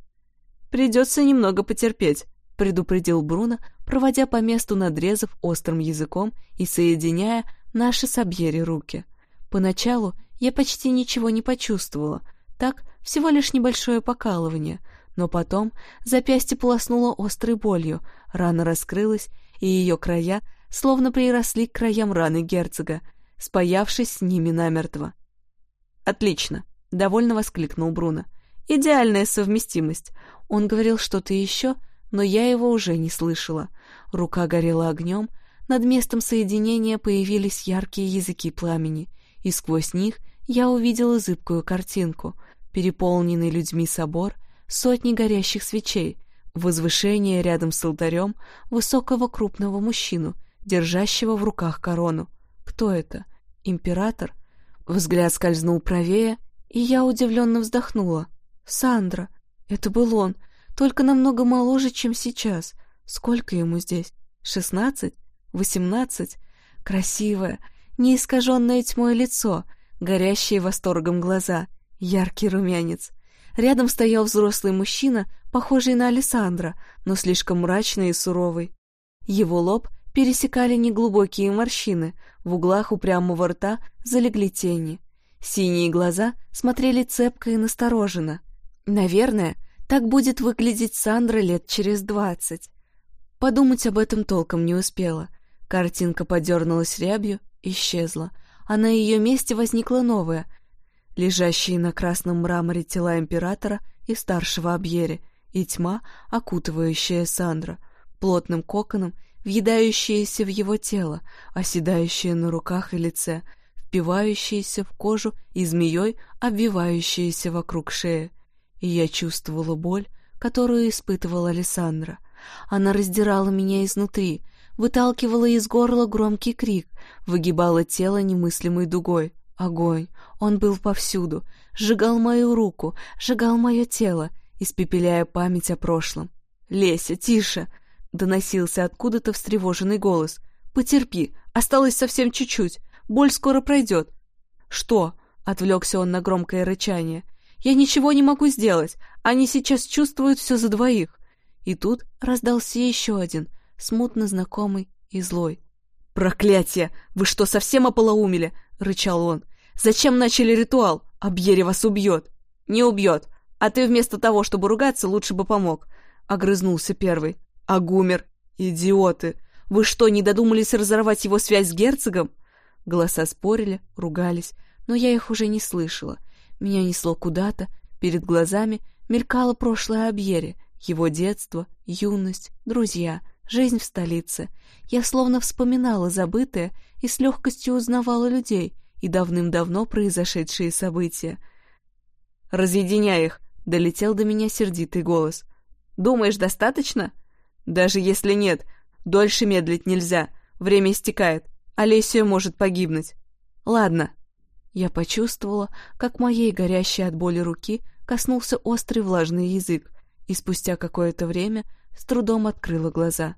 «Придется немного потерпеть», — предупредил Бруно, проводя по месту надрезов острым языком и соединяя наши с Абьери руки. Поначалу я почти ничего не почувствовала, так всего лишь небольшое покалывание — но потом запястье полоснуло острой болью, рана раскрылась, и ее края словно приросли к краям раны герцога, спаявшись с ними намертво. «Отлично!» — довольно воскликнул Бруно. «Идеальная совместимость!» Он говорил что-то еще, но я его уже не слышала. Рука горела огнем, над местом соединения появились яркие языки пламени, и сквозь них я увидела зыбкую картинку. Переполненный людьми собор — сотни горящих свечей, возвышение рядом с алтарем высокого крупного мужчину, держащего в руках корону. Кто это? Император? Взгляд скользнул правее, и я удивленно вздохнула. Сандра. Это был он, только намного моложе, чем сейчас. Сколько ему здесь? Шестнадцать? Восемнадцать? Красивое, неискаженное тьмой лицо, горящие восторгом глаза, яркий румянец. Рядом стоял взрослый мужчина, похожий на Александра, но слишком мрачный и суровый. Его лоб пересекали неглубокие морщины, в углах упрямого рта залегли тени. Синие глаза смотрели цепко и настороженно. Наверное, так будет выглядеть Сандра лет через двадцать. Подумать об этом толком не успела. Картинка подернулась рябью, исчезла, а на ее месте возникла новая, лежащие на красном мраморе тела императора и старшего Абьери, и тьма, окутывающая Сандра, плотным коконом, въедающаяся в его тело, оседающая на руках и лице, впивающиеся в кожу и змеей, обвивающиеся вокруг шеи. И я чувствовала боль, которую испытывала Александра. Она раздирала меня изнутри, выталкивала из горла громкий крик, выгибала тело немыслимой дугой. Огонь, он был повсюду, сжигал мою руку, сжигал мое тело, испепеляя память о прошлом. «Леся, тише!» — доносился откуда-то встревоженный голос. «Потерпи, осталось совсем чуть-чуть, боль скоро пройдет». «Что?» — отвлекся он на громкое рычание. «Я ничего не могу сделать, они сейчас чувствуют все за двоих». И тут раздался еще один, смутно знакомый и злой. «Проклятие! Вы что, совсем ополоумели?» — рычал он. «Зачем начали ритуал? Абьери вас убьет!» «Не убьет! А ты вместо того, чтобы ругаться, лучше бы помог!» — огрызнулся первый. «А Гумер? Идиоты! Вы что, не додумались разорвать его связь с герцогом?» Голоса спорили, ругались, но я их уже не слышала. Меня несло куда-то, перед глазами мелькало прошлое Абьере, его детство, юность, друзья, жизнь в столице. Я словно вспоминала забытое и с легкостью узнавала людей и давным-давно произошедшие события. «Разъединяй их!» — долетел до меня сердитый голос. «Думаешь, достаточно?» «Даже если нет, дольше медлить нельзя. Время истекает. Олесия может погибнуть. Ладно». Я почувствовала, как моей горящей от боли руки коснулся острый влажный язык, и спустя какое-то время с трудом открыла глаза.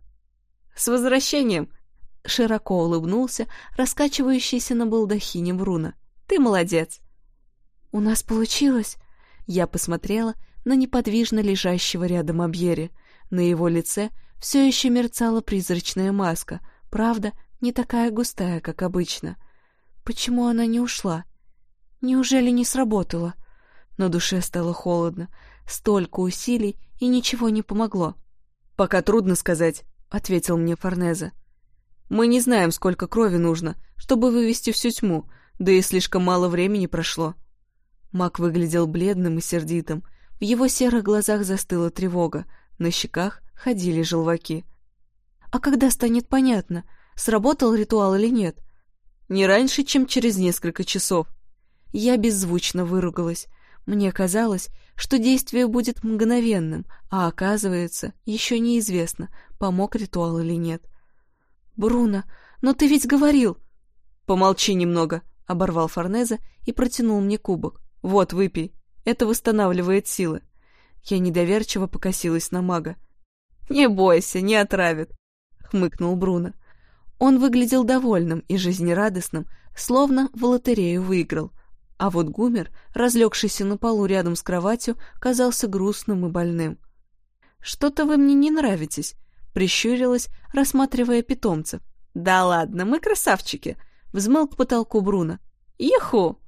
«С возвращением!» — широко улыбнулся, раскачивающийся на балдахине Бруно. «Ты молодец!» «У нас получилось!» Я посмотрела на неподвижно лежащего рядом Абьери. На его лице все еще мерцала призрачная маска, правда, не такая густая, как обычно. Почему она не ушла? Неужели не сработало? На душе стало холодно, Столько усилий, и ничего не помогло. «Пока трудно сказать», — ответил мне Форнезе. «Мы не знаем, сколько крови нужно, чтобы вывести всю тьму, да и слишком мало времени прошло». Мак выглядел бледным и сердитым. В его серых глазах застыла тревога, на щеках ходили желваки. «А когда станет понятно, сработал ритуал или нет?» «Не раньше, чем через несколько часов». Я беззвучно выругалась. Мне казалось, что действие будет мгновенным, а оказывается, еще неизвестно, помог ритуал или нет. «Бруно, но ты ведь говорил...» «Помолчи немного», — оборвал Форнеза и протянул мне кубок. «Вот, выпей. Это восстанавливает силы». Я недоверчиво покосилась на мага. «Не бойся, не отравит», — хмыкнул Бруно. Он выглядел довольным и жизнерадостным, словно в лотерею выиграл — а вот Гумер, разлегшийся на полу рядом с кроватью, казался грустным и больным. «Что-то вы мне не нравитесь», — прищурилась, рассматривая питомцев. «Да ладно, мы красавчики», — взмыл к потолку Бруно. «Еху!»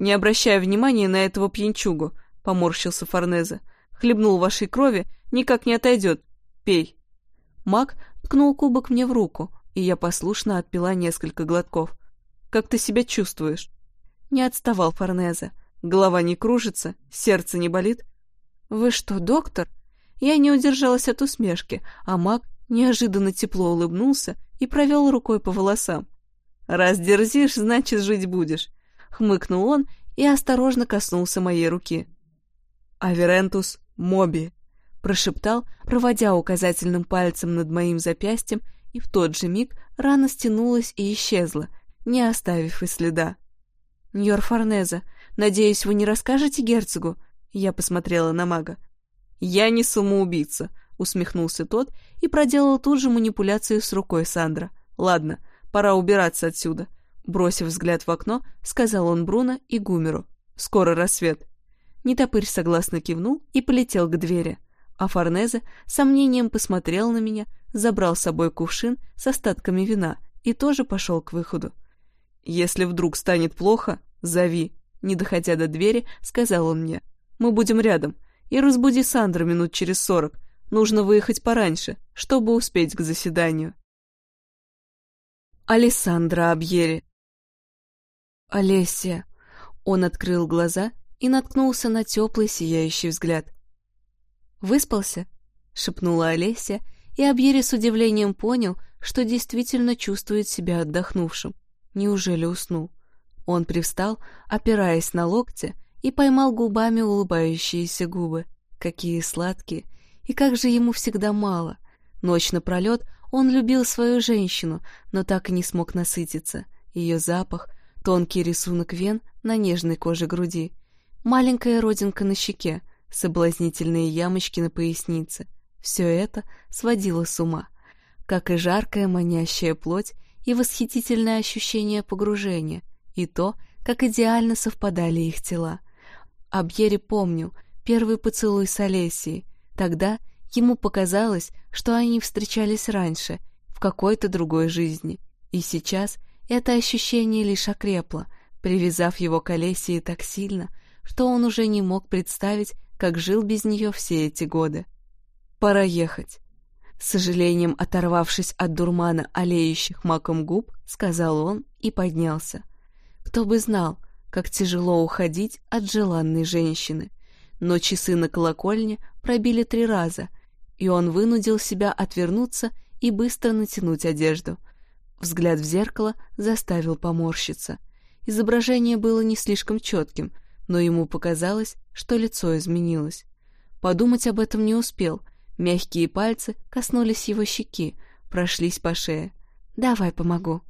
«Не обращая внимания на этого пьянчугу», — поморщился Форнезе. «Хлебнул вашей крови, никак не отойдет. Пей». Маг ткнул кубок мне в руку, и я послушно отпила несколько глотков. «Как ты себя чувствуешь?» Не отставал Форнезе. Голова не кружится, сердце не болит. «Вы что, доктор?» Я не удержалась от усмешки, а маг неожиданно тепло улыбнулся и провел рукой по волосам. «Раз дерзишь, значит, жить будешь», — хмыкнул он и осторожно коснулся моей руки. «Аверентус моби», — прошептал, проводя указательным пальцем над моим запястьем, и в тот же миг рана стянулась и исчезла, не оставив и следа. «Ньор Форнезе, надеюсь, вы не расскажете герцогу?» Я посмотрела на мага. «Я не самоубийца», — усмехнулся тот и проделал тут же манипуляцию с рукой Сандра. «Ладно, пора убираться отсюда». Бросив взгляд в окно, сказал он Бруно и Гумеру. «Скоро рассвет». Нетопырь согласно кивнул и полетел к двери. А Форнезе сомнением посмотрел на меня, забрал с собой кувшин с остатками вина и тоже пошел к выходу. «Если вдруг станет плохо, «Зови», — не доходя до двери, сказал он мне. «Мы будем рядом. И разбуди Сандра минут через сорок. Нужно выехать пораньше, чтобы успеть к заседанию». Алессандра Абьери «Олеся!» Он открыл глаза и наткнулся на теплый сияющий взгляд. «Выспался?» — шепнула Олеся, и Абьери с удивлением понял, что действительно чувствует себя отдохнувшим. Неужели уснул? Он привстал, опираясь на локти, и поймал губами улыбающиеся губы. Какие сладкие! И как же ему всегда мало! Ночь напролет он любил свою женщину, но так и не смог насытиться. Ее запах, тонкий рисунок вен на нежной коже груди, маленькая родинка на щеке, соблазнительные ямочки на пояснице. Все это сводило с ума, как и жаркая манящая плоть и восхитительное ощущение погружения, и то, как идеально совпадали их тела. Абьери помнил первый поцелуй с Олесией. Тогда ему показалось, что они встречались раньше, в какой-то другой жизни. И сейчас это ощущение лишь окрепло, привязав его к Олесии так сильно, что он уже не мог представить, как жил без нее все эти годы. «Пора ехать», с сожалением оторвавшись от дурмана олеющих маком губ, сказал он и поднялся. Кто бы знал, как тяжело уходить от желанной женщины. Но часы на колокольне пробили три раза, и он вынудил себя отвернуться и быстро натянуть одежду. Взгляд в зеркало заставил поморщиться. Изображение было не слишком четким, но ему показалось, что лицо изменилось. Подумать об этом не успел — Мягкие пальцы коснулись его щеки, прошлись по шее. «Давай помогу».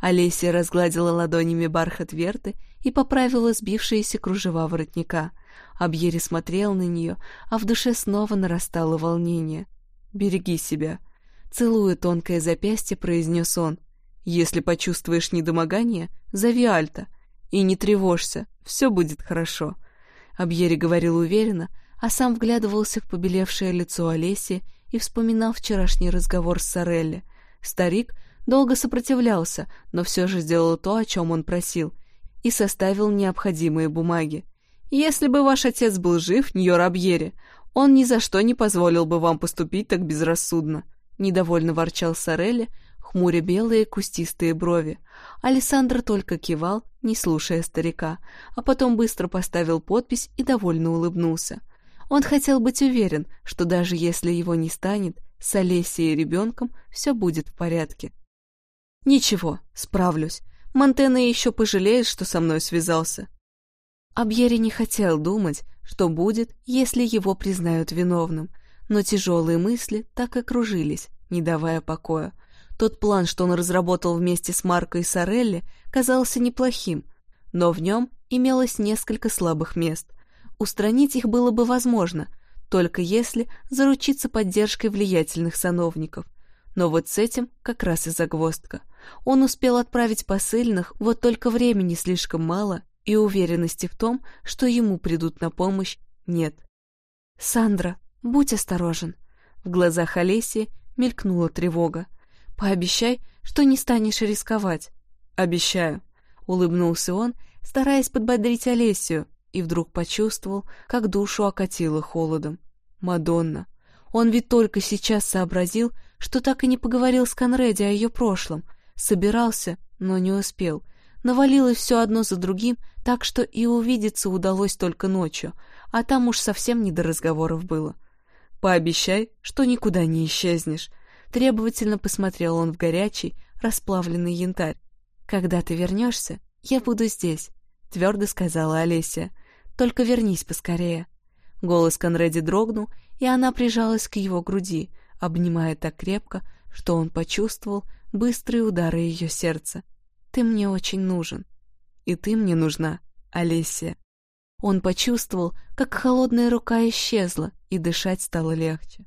Олеся разгладила ладонями бархат Верты и поправила сбившиеся кружева воротника. Абьери смотрел на нее, а в душе снова нарастало волнение. «Береги себя», — целуя тонкое запястье, произнес он. «Если почувствуешь недомогание, зови Альта. И не тревожься, все будет хорошо». Абьери говорил уверенно, а сам вглядывался в побелевшее лицо Олеси и вспоминал вчерашний разговор с Сорелли. Старик долго сопротивлялся, но все же сделал то, о чем он просил, и составил необходимые бумаги. «Если бы ваш отец был жив, Ньор Абьери, он ни за что не позволил бы вам поступить так безрассудно», — недовольно ворчал Сорелли, хмуря белые кустистые брови. Александр только кивал, не слушая старика, а потом быстро поставил подпись и довольно улыбнулся. Он хотел быть уверен, что даже если его не станет, с Олесей и ребенком все будет в порядке. «Ничего, справлюсь. Монтена еще пожалеет, что со мной связался». Абьери не хотел думать, что будет, если его признают виновным, но тяжелые мысли так и кружились, не давая покоя. Тот план, что он разработал вместе с Марко и Сорелли, казался неплохим, но в нем имелось несколько слабых мест — Устранить их было бы возможно, только если заручиться поддержкой влиятельных сановников. Но вот с этим как раз и загвоздка. Он успел отправить посыльных, вот только времени слишком мало, и уверенности в том, что ему придут на помощь, нет. «Сандра, будь осторожен!» В глазах Олеси мелькнула тревога. «Пообещай, что не станешь рисковать». «Обещаю», — улыбнулся он, стараясь подбодрить Олесию, и вдруг почувствовал, как душу окатило холодом. Мадонна. Он ведь только сейчас сообразил, что так и не поговорил с Конреди о ее прошлом. Собирался, но не успел. Навалилось все одно за другим, так что и увидеться удалось только ночью, а там уж совсем не до разговоров было. «Пообещай, что никуда не исчезнешь», — требовательно посмотрел он в горячий, расплавленный янтарь. «Когда ты вернешься, я буду здесь», — твердо сказала Олеся. Только вернись поскорее». Голос Конреди дрогнул, и она прижалась к его груди, обнимая так крепко, что он почувствовал быстрые удары ее сердца. «Ты мне очень нужен. И ты мне нужна, Олеся». Он почувствовал, как холодная рука исчезла, и дышать стало легче.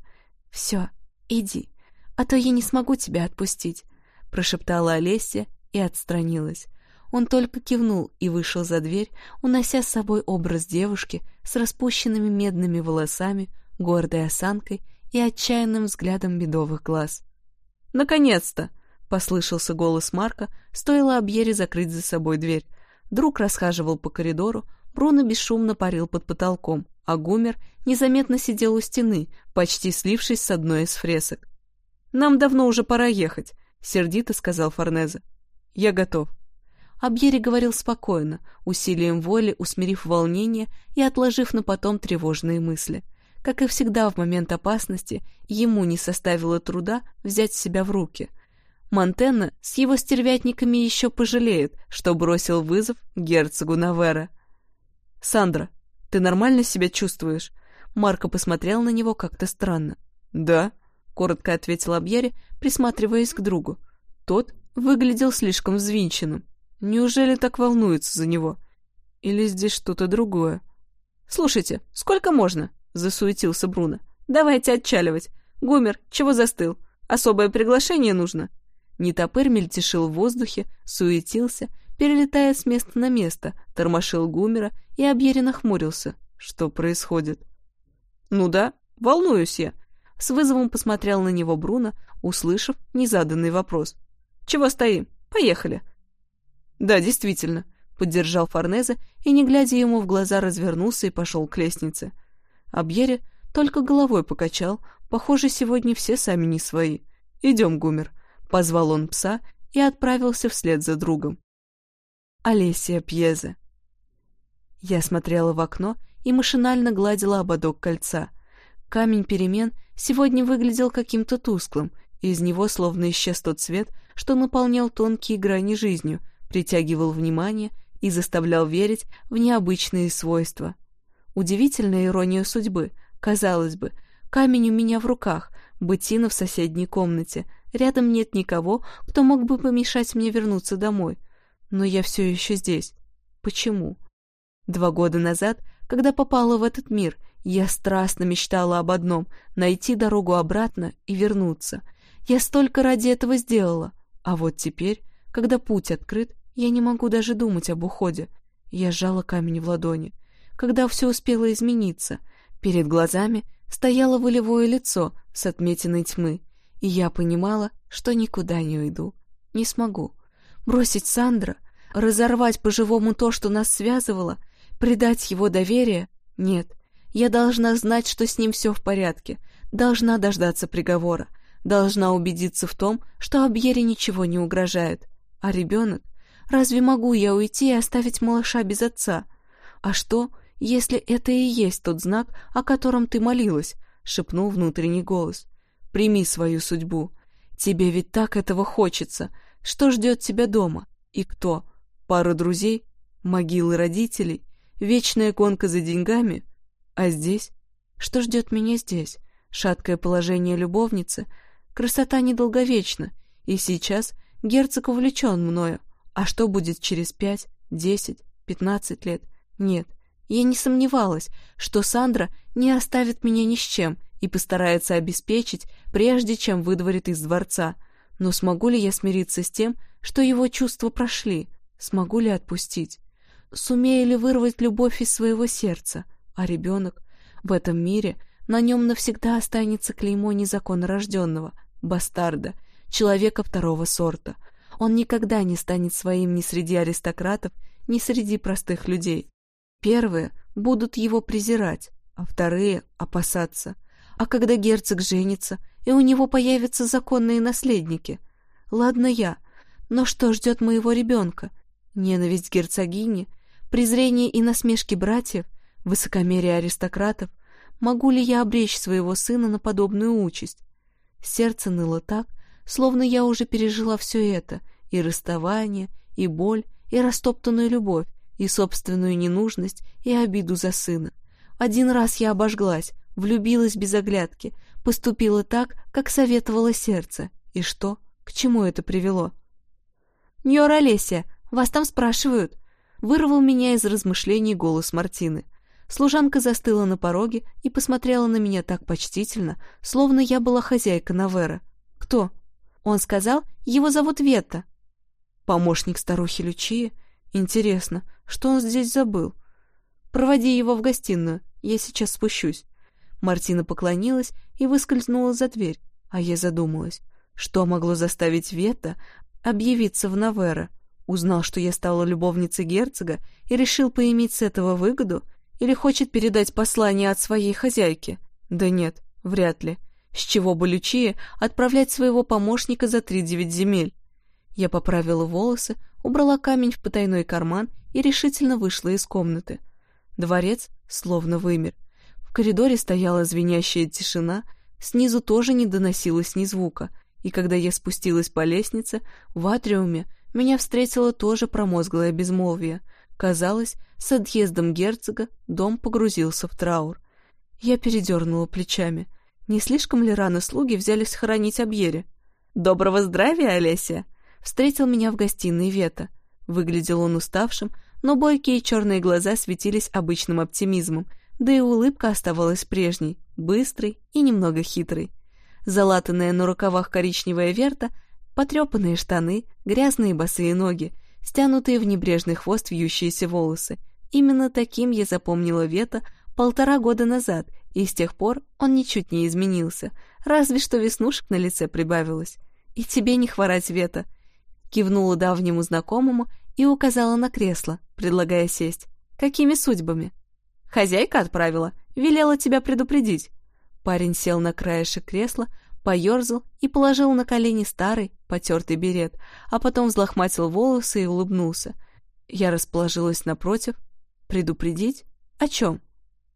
«Все, иди, а то я не смогу тебя отпустить», — прошептала Олеся и отстранилась. Он только кивнул и вышел за дверь, унося с собой образ девушки с распущенными медными волосами, гордой осанкой и отчаянным взглядом медовых глаз. «Наконец-то!» — послышался голос Марка, стоило Абьере закрыть за собой дверь. Друг расхаживал по коридору, Бруно бесшумно парил под потолком, а Гумер незаметно сидел у стены, почти слившись с одной из фресок. «Нам давно уже пора ехать», — сердито сказал Форнезе. «Я готов». Абьери говорил спокойно, усилием воли усмирив волнение и отложив на потом тревожные мысли. Как и всегда в момент опасности, ему не составило труда взять себя в руки. Монтенна с его стервятниками еще пожалеет, что бросил вызов герцогу Навера. «Сандра, ты нормально себя чувствуешь?» Марко посмотрел на него как-то странно. «Да», — коротко ответил Абьяри, присматриваясь к другу. Тот выглядел слишком взвинченным. Неужели так волнуется за него? Или здесь что-то другое? «Слушайте, сколько можно?» — засуетился Бруно. «Давайте отчаливать. Гумер, чего застыл? Особое приглашение нужно?» Нетопырь мельтешил в воздухе, суетился, перелетая с места на место, тормошил Гумера и объеренно хмурился. Что происходит? «Ну да, волнуюсь я», — с вызовом посмотрел на него Бруно, услышав незаданный вопрос. «Чего стоим? Поехали!» «Да, действительно», — поддержал Форнезе и, не глядя ему в глаза, развернулся и пошел к лестнице. Абьере только головой покачал, похоже, сегодня все сами не свои. «Идем, Гумер», — позвал он пса и отправился вслед за другом. Олесия Пьезе. Я смотрела в окно и машинально гладила ободок кольца. Камень перемен сегодня выглядел каким-то тусклым, и из него словно исчез тот цвет, что наполнял тонкие грани жизнью, притягивал внимание и заставлял верить в необычные свойства. Удивительная ирония судьбы. Казалось бы, камень у меня в руках, бытина в соседней комнате. Рядом нет никого, кто мог бы помешать мне вернуться домой. Но я все еще здесь. Почему? Два года назад, когда попала в этот мир, я страстно мечтала об одном — найти дорогу обратно и вернуться. Я столько ради этого сделала. А вот теперь, когда путь открыт, я не могу даже думать об уходе. Я сжала камень в ладони. Когда все успело измениться, перед глазами стояло волевое лицо с отметиной тьмы, и я понимала, что никуда не уйду. Не смогу. Бросить Сандра, разорвать по-живому то, что нас связывало, предать его доверие? Нет. Я должна знать, что с ним все в порядке, должна дождаться приговора, должна убедиться в том, что Абьере ничего не угрожает. А ребенок? Разве могу я уйти и оставить малыша без отца? А что, если это и есть тот знак, о котором ты молилась? шепнул внутренний голос. Прими свою судьбу. Тебе ведь так этого хочется. Что ждет тебя дома? И кто? Пара друзей? Могилы родителей? Вечная гонка за деньгами? А здесь? Что ждет меня здесь? Шаткое положение любовницы? Красота недолговечна, и сейчас герцог увлечен мною. А что будет через пять, десять, пятнадцать лет? Нет, я не сомневалась, что Сандра не оставит меня ни с чем и постарается обеспечить, прежде чем выдворит из дворца. Но смогу ли я смириться с тем, что его чувства прошли? Смогу ли отпустить? Сумею ли вырвать любовь из своего сердца? А ребенок? В этом мире на нем навсегда останется клеймо незаконно рожденного, бастарда, человека второго сорта. Он никогда не станет своим ни среди аристократов, ни среди простых людей. Первые будут его презирать, а вторые — опасаться. А когда герцог женится, и у него появятся законные наследники? Ладно я, но что ждет моего ребенка? Ненависть герцогини, презрение и насмешки братьев, высокомерие аристократов? Могу ли я обречь своего сына на подобную участь? Сердце ныло так, словно я уже пережила все это, и расставание, и боль, и растоптанную любовь, и собственную ненужность, и обиду за сына. Один раз я обожглась, влюбилась без оглядки, поступила так, как советовало сердце. И что? К чему это привело? «Ньор Олеся, вас там спрашивают!» Вырвал меня из размышлений голос Мартины. Служанка застыла на пороге и посмотрела на меня так почтительно, словно я была хозяйка Навера. «Кто?» Он сказал, его зовут Ветта. «Помощник старухи Лючии? Интересно, что он здесь забыл?» «Проводи его в гостиную, я сейчас спущусь». Мартина поклонилась и выскользнула за дверь, а я задумалась, что могло заставить Ветта объявиться в Навера, узнал, что я стала любовницей герцога и решил поиметь с этого выгоду, или хочет передать послание от своей хозяйки? Да нет, вряд ли. С чего бы Лючия отправлять своего помощника за три девять земель? Я поправила волосы, убрала камень в потайной карман и решительно вышла из комнаты. Дворец словно вымер. В коридоре стояла звенящая тишина, снизу тоже не доносилось ни звука, И когда я спустилась по лестнице, в атриуме меня встретило тоже промозглое безмолвие. Казалось, с отъездом герцога дом погрузился в траур. Я передернула плечами. Не слишком ли рано слуги взялись хоронить Абьере? «Доброго здравия, Олеся!» Встретил меня в гостиной Вета. Выглядел он уставшим, но бойкие черные глаза светились обычным оптимизмом, да и улыбка оставалась прежней, быстрой и немного хитрой. Залатанная на рукавах коричневая верта, потрепанные штаны, грязные босые ноги, стянутые в небрежный хвост вьющиеся волосы. Именно таким я запомнила Вета полтора года назад, и с тех пор он ничуть не изменился, разве что веснушек на лице прибавилось. «И тебе не хворать, Вета!» Кивнула давнему знакомому и указала на кресло, предлагая сесть. «Какими судьбами?» «Хозяйка отправила, велела тебя предупредить». Парень сел на краешек кресла, поерзал и положил на колени старый, потертый берет, а потом взлохматил волосы и улыбнулся. Я расположилась напротив. «Предупредить? О чем?»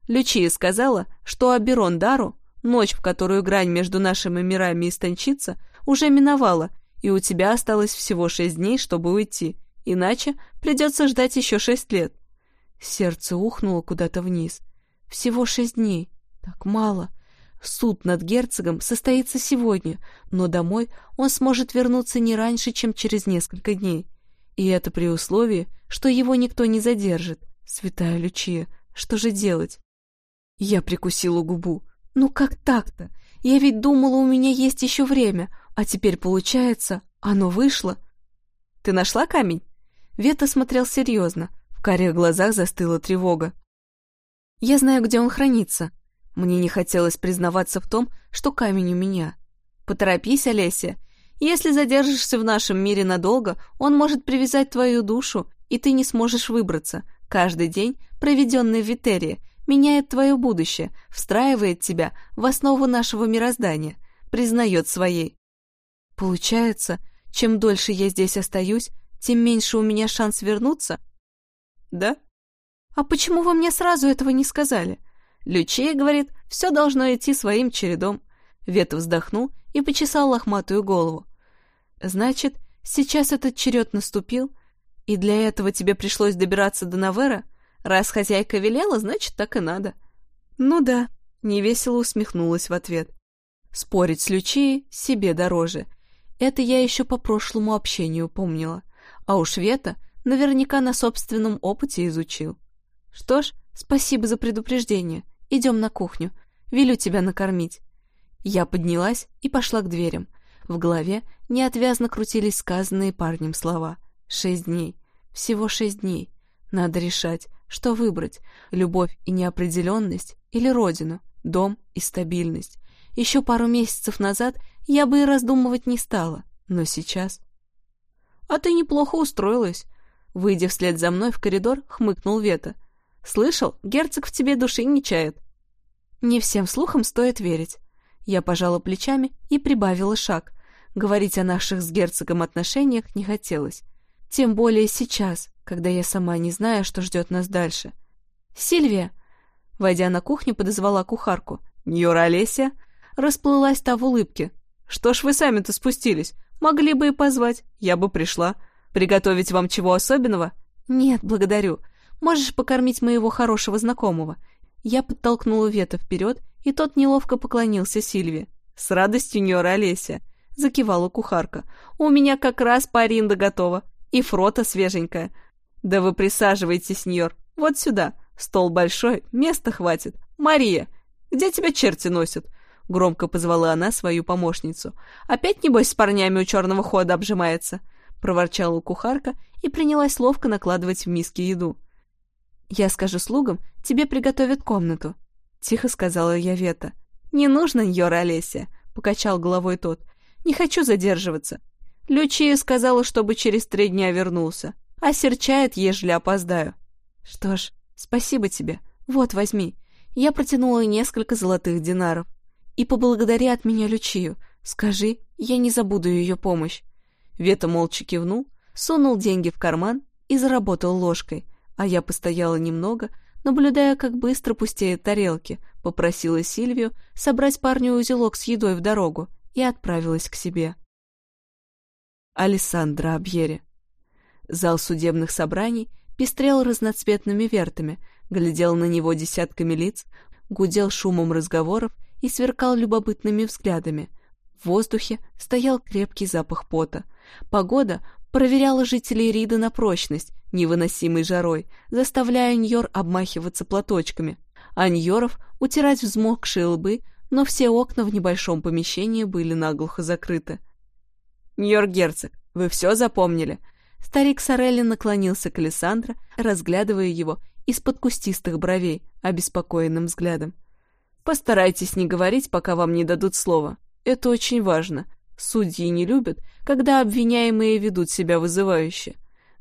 Лючия сказала, что Аберон Дару, ночь, в которую грань между нашими мирами истончится, уже миновала, и у тебя осталось всего шесть дней, чтобы уйти, иначе придется ждать еще шесть лет. Сердце ухнуло куда-то вниз. Всего шесть дней. Так мало. Суд над герцогом состоится сегодня, но домой он сможет вернуться не раньше, чем через несколько дней. И это при условии, что его никто не задержит. Святая Лючия, что же делать? Я прикусила губу. Ну как так-то? Я ведь думала, у меня есть еще время, а теперь получается, оно вышло. Ты нашла камень? Вета смотрел серьезно. В карих глазах застыла тревога. Я знаю, где он хранится. Мне не хотелось признаваться в том, что камень у меня. Поторопись, Олеся. Если задержишься в нашем мире надолго, он может привязать твою душу, и ты не сможешь выбраться. Каждый день, проведенный в Витерии, меняет твое будущее, встраивает тебя в основу нашего мироздания, признает своей. Получается, чем дольше я здесь остаюсь, тем меньше у меня шанс вернуться? Да. А почему вы мне сразу этого не сказали? Лючия говорит, все должно идти своим чередом. Вет вздохнул и почесал лохматую голову. Значит, сейчас этот черед наступил, и для этого тебе пришлось добираться до Навера? Раз хозяйка велела, значит, так и надо. Ну да, невесело усмехнулась в ответ. Спорить с Лючией себе дороже. Это я еще по прошлому общению помнила. А уж Вета наверняка на собственном опыте изучил. Что ж, спасибо за предупреждение. Идем на кухню. Велю тебя накормить. Я поднялась и пошла к дверям. В голове неотвязно крутились сказанные парнем слова. Шесть дней. Всего шесть дней. Надо решать, что выбрать, любовь и неопределенность или родину, дом и стабильность. Еще пару месяцев назад я бы и раздумывать не стала, но сейчас... «А ты неплохо устроилась», — выйдя вслед за мной в коридор, хмыкнул Вета. «Слышал, герцог в тебе души не чает». «Не всем слухам стоит верить». Я пожала плечами и прибавила шаг. Говорить о наших с герцогом отношениях не хотелось. Тем более сейчас, когда я сама не знаю, что ждет нас дальше. «Сильвия!» Войдя на кухню, подозвала кухарку. «Ньора Олеся?» Расплылась та в улыбке. «Что ж вы сами-то спустились? Могли бы и позвать. Я бы пришла. Приготовить вам чего особенного?» «Нет, благодарю. Можешь покормить моего хорошего знакомого». Я подтолкнула Вета вперед, и тот неловко поклонился Сильве. «С радостью, Ньора Олеся!» — закивала кухарка. «У меня как раз паринда готова. И фрота свеженькая. «Да вы присаживайтесь, Ньор, вот сюда. Стол большой, места хватит. Мария, где тебя черти носят?» Громко позвала она свою помощницу. «Опять, небось, с парнями у черного хода обжимается?» Проворчала кухарка и принялась ловко накладывать в миски еду. «Я скажу слугам, тебе приготовят комнату», — тихо сказала я Вета. «Не нужно, Ньор Олеся», — покачал головой тот. «Не хочу задерживаться. Лючия сказала, чтобы через три дня вернулся а серчает, ежели опоздаю. Что ж, спасибо тебе. Вот, возьми. Я протянула несколько золотых динаров. И поблагодари от меня Лючию. Скажи, я не забуду ее помощь. Вета молча кивнул, сунул деньги в карман и заработал ложкой, а я постояла немного, наблюдая, как быстро пустеют тарелки, попросила Сильвию собрать парню узелок с едой в дорогу и отправилась к себе. Алессандро Абьери. Зал судебных собраний пестрел разноцветными вертами, глядел на него десятками лиц, гудел шумом разговоров и сверкал любопытными взглядами. В воздухе стоял крепкий запах пота. Погода проверяла жителей Рида на прочность, невыносимой жарой, заставляя Ньор обмахиваться платочками, а Ньоров утирать взмокшие лбы, но все окна в небольшом помещении были наглухо закрыты. «Ньор Герцог, вы все запомнили?» Старик Сорелли наклонился к Александро, разглядывая его из-под кустистых бровей, обеспокоенным взглядом. «Постарайтесь не говорить, пока вам не дадут слова. Это очень важно. Судьи не любят, когда обвиняемые ведут себя вызывающе».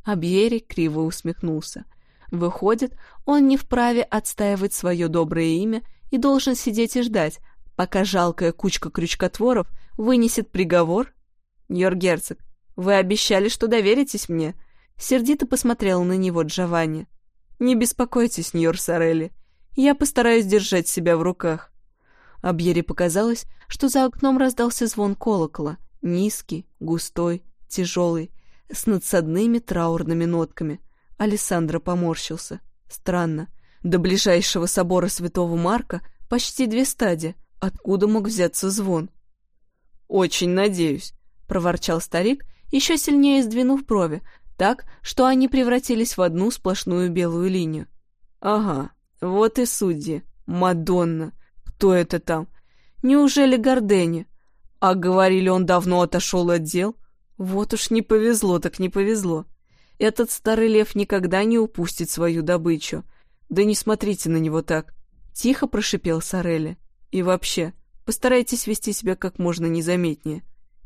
Абьери криво усмехнулся. Выходит, он не вправе отстаивать свое доброе имя и должен сидеть и ждать, пока жалкая кучка крючкотворов вынесет приговор? Йоргерцог, вы обещали, что доверитесь мне. Сердито посмотрел на него Джованни. Не беспокойтесь, Ньор Сорелли. Я постараюсь держать себя в руках. Абьере показалось, что за окном раздался звон колокола, низкий, густой, тяжелый, с надсадными траурными нотками. Алессандро поморщился. Странно. До ближайшего собора святого Марка почти две стадии. Откуда мог взяться звон? «Очень надеюсь», — проворчал старик, еще сильнее сдвинув брови, так, что они превратились в одну сплошную белую линию. «Ага, вот и судьи. Мадонна. Кто это там? Неужели Гордени? А говорили, он давно отошел от дел? Вот уж не повезло, так не повезло. Этот старый лев никогда не упустит свою добычу. Да не смотрите на него так. Тихо прошипел Сорелли. И вообще, постарайтесь вести себя как можно незаметнее.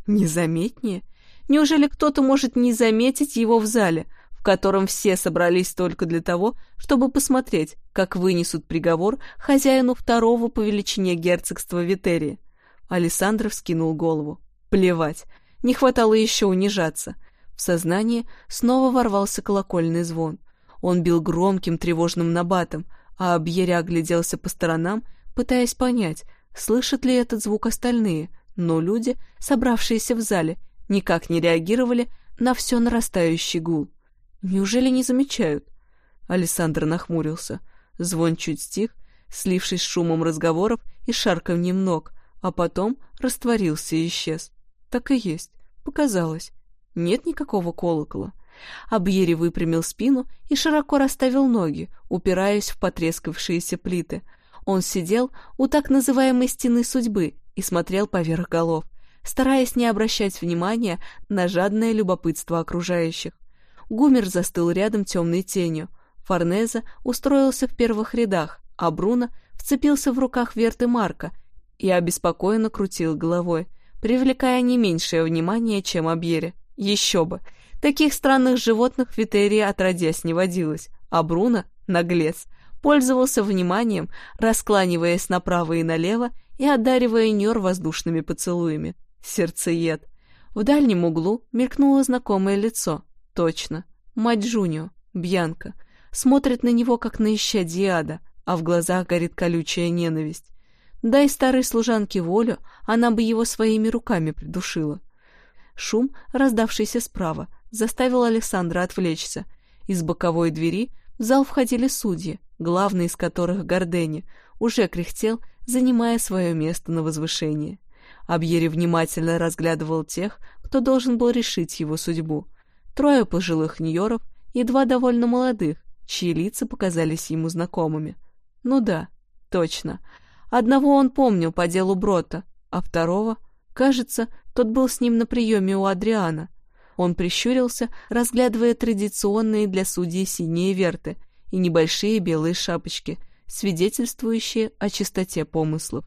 Незаметнее? Неужели кто-то может не заметить его в зале, в котором все собрались только для того, чтобы посмотреть, как вынесут приговор хозяину второго по величине герцогства Витерии? Александров скинул голову. Плевать, не хватало еще унижаться. В сознание снова ворвался колокольный звон. Он бил громким тревожным набатом, а Абьеря огляделся по сторонам, пытаясь понять, слышат ли этот звук остальные, но люди, собравшиеся в зале, никак не реагировали на все нарастающий гул. Неужели не замечают? Александр нахмурился. Звон чуть стих, слившись с шумом разговоров и шарканьем ног, а потом растворился и исчез. Так и есть. Показалось. Нет никакого колокола. Абьери выпрямил спину и широко расставил ноги, упираясь в потрескавшиеся плиты. Он сидел у так называемой стены судьбы и смотрел поверх голов стараясь не обращать внимания на жадное любопытство окружающих. Гумер застыл рядом темной тенью. Форнеза устроился в первых рядах, а Бруно вцепился в руках Верты Марка и обеспокоенно крутил головой, привлекая не меньшее внимание, чем Абьере. Еще бы! Таких странных животных в Витерии отродясь не водилось, а Бруно, наглец, пользовался вниманием, раскланиваясь направо и налево и одаривая Нер воздушными поцелуями. Сердцеед. В дальнем углу мелькнуло знакомое лицо. Точно. Мать Джунио, Бьянка. Смотрит на него, как на исчадье ада, а в глазах горит колючая ненависть. Дай старой служанке волю, она бы его своими руками придушила. Шум, раздавшийся справа, заставил Александра отвлечься. Из боковой двери в зал входили судьи, главный из которых Гордени, уже кряхтел, занимая свое место на возвышении. Абьери внимательно разглядывал тех, кто должен был решить его судьбу. Трое пожилых ньоров и два довольно молодых, чьи лица показались ему знакомыми. Ну да, точно. Одного он помнил по делу Брота, а второго, кажется, тот был с ним на приеме у Адриана. Он прищурился, разглядывая традиционные для судей синие верты и небольшие белые шапочки, свидетельствующие о чистоте помыслов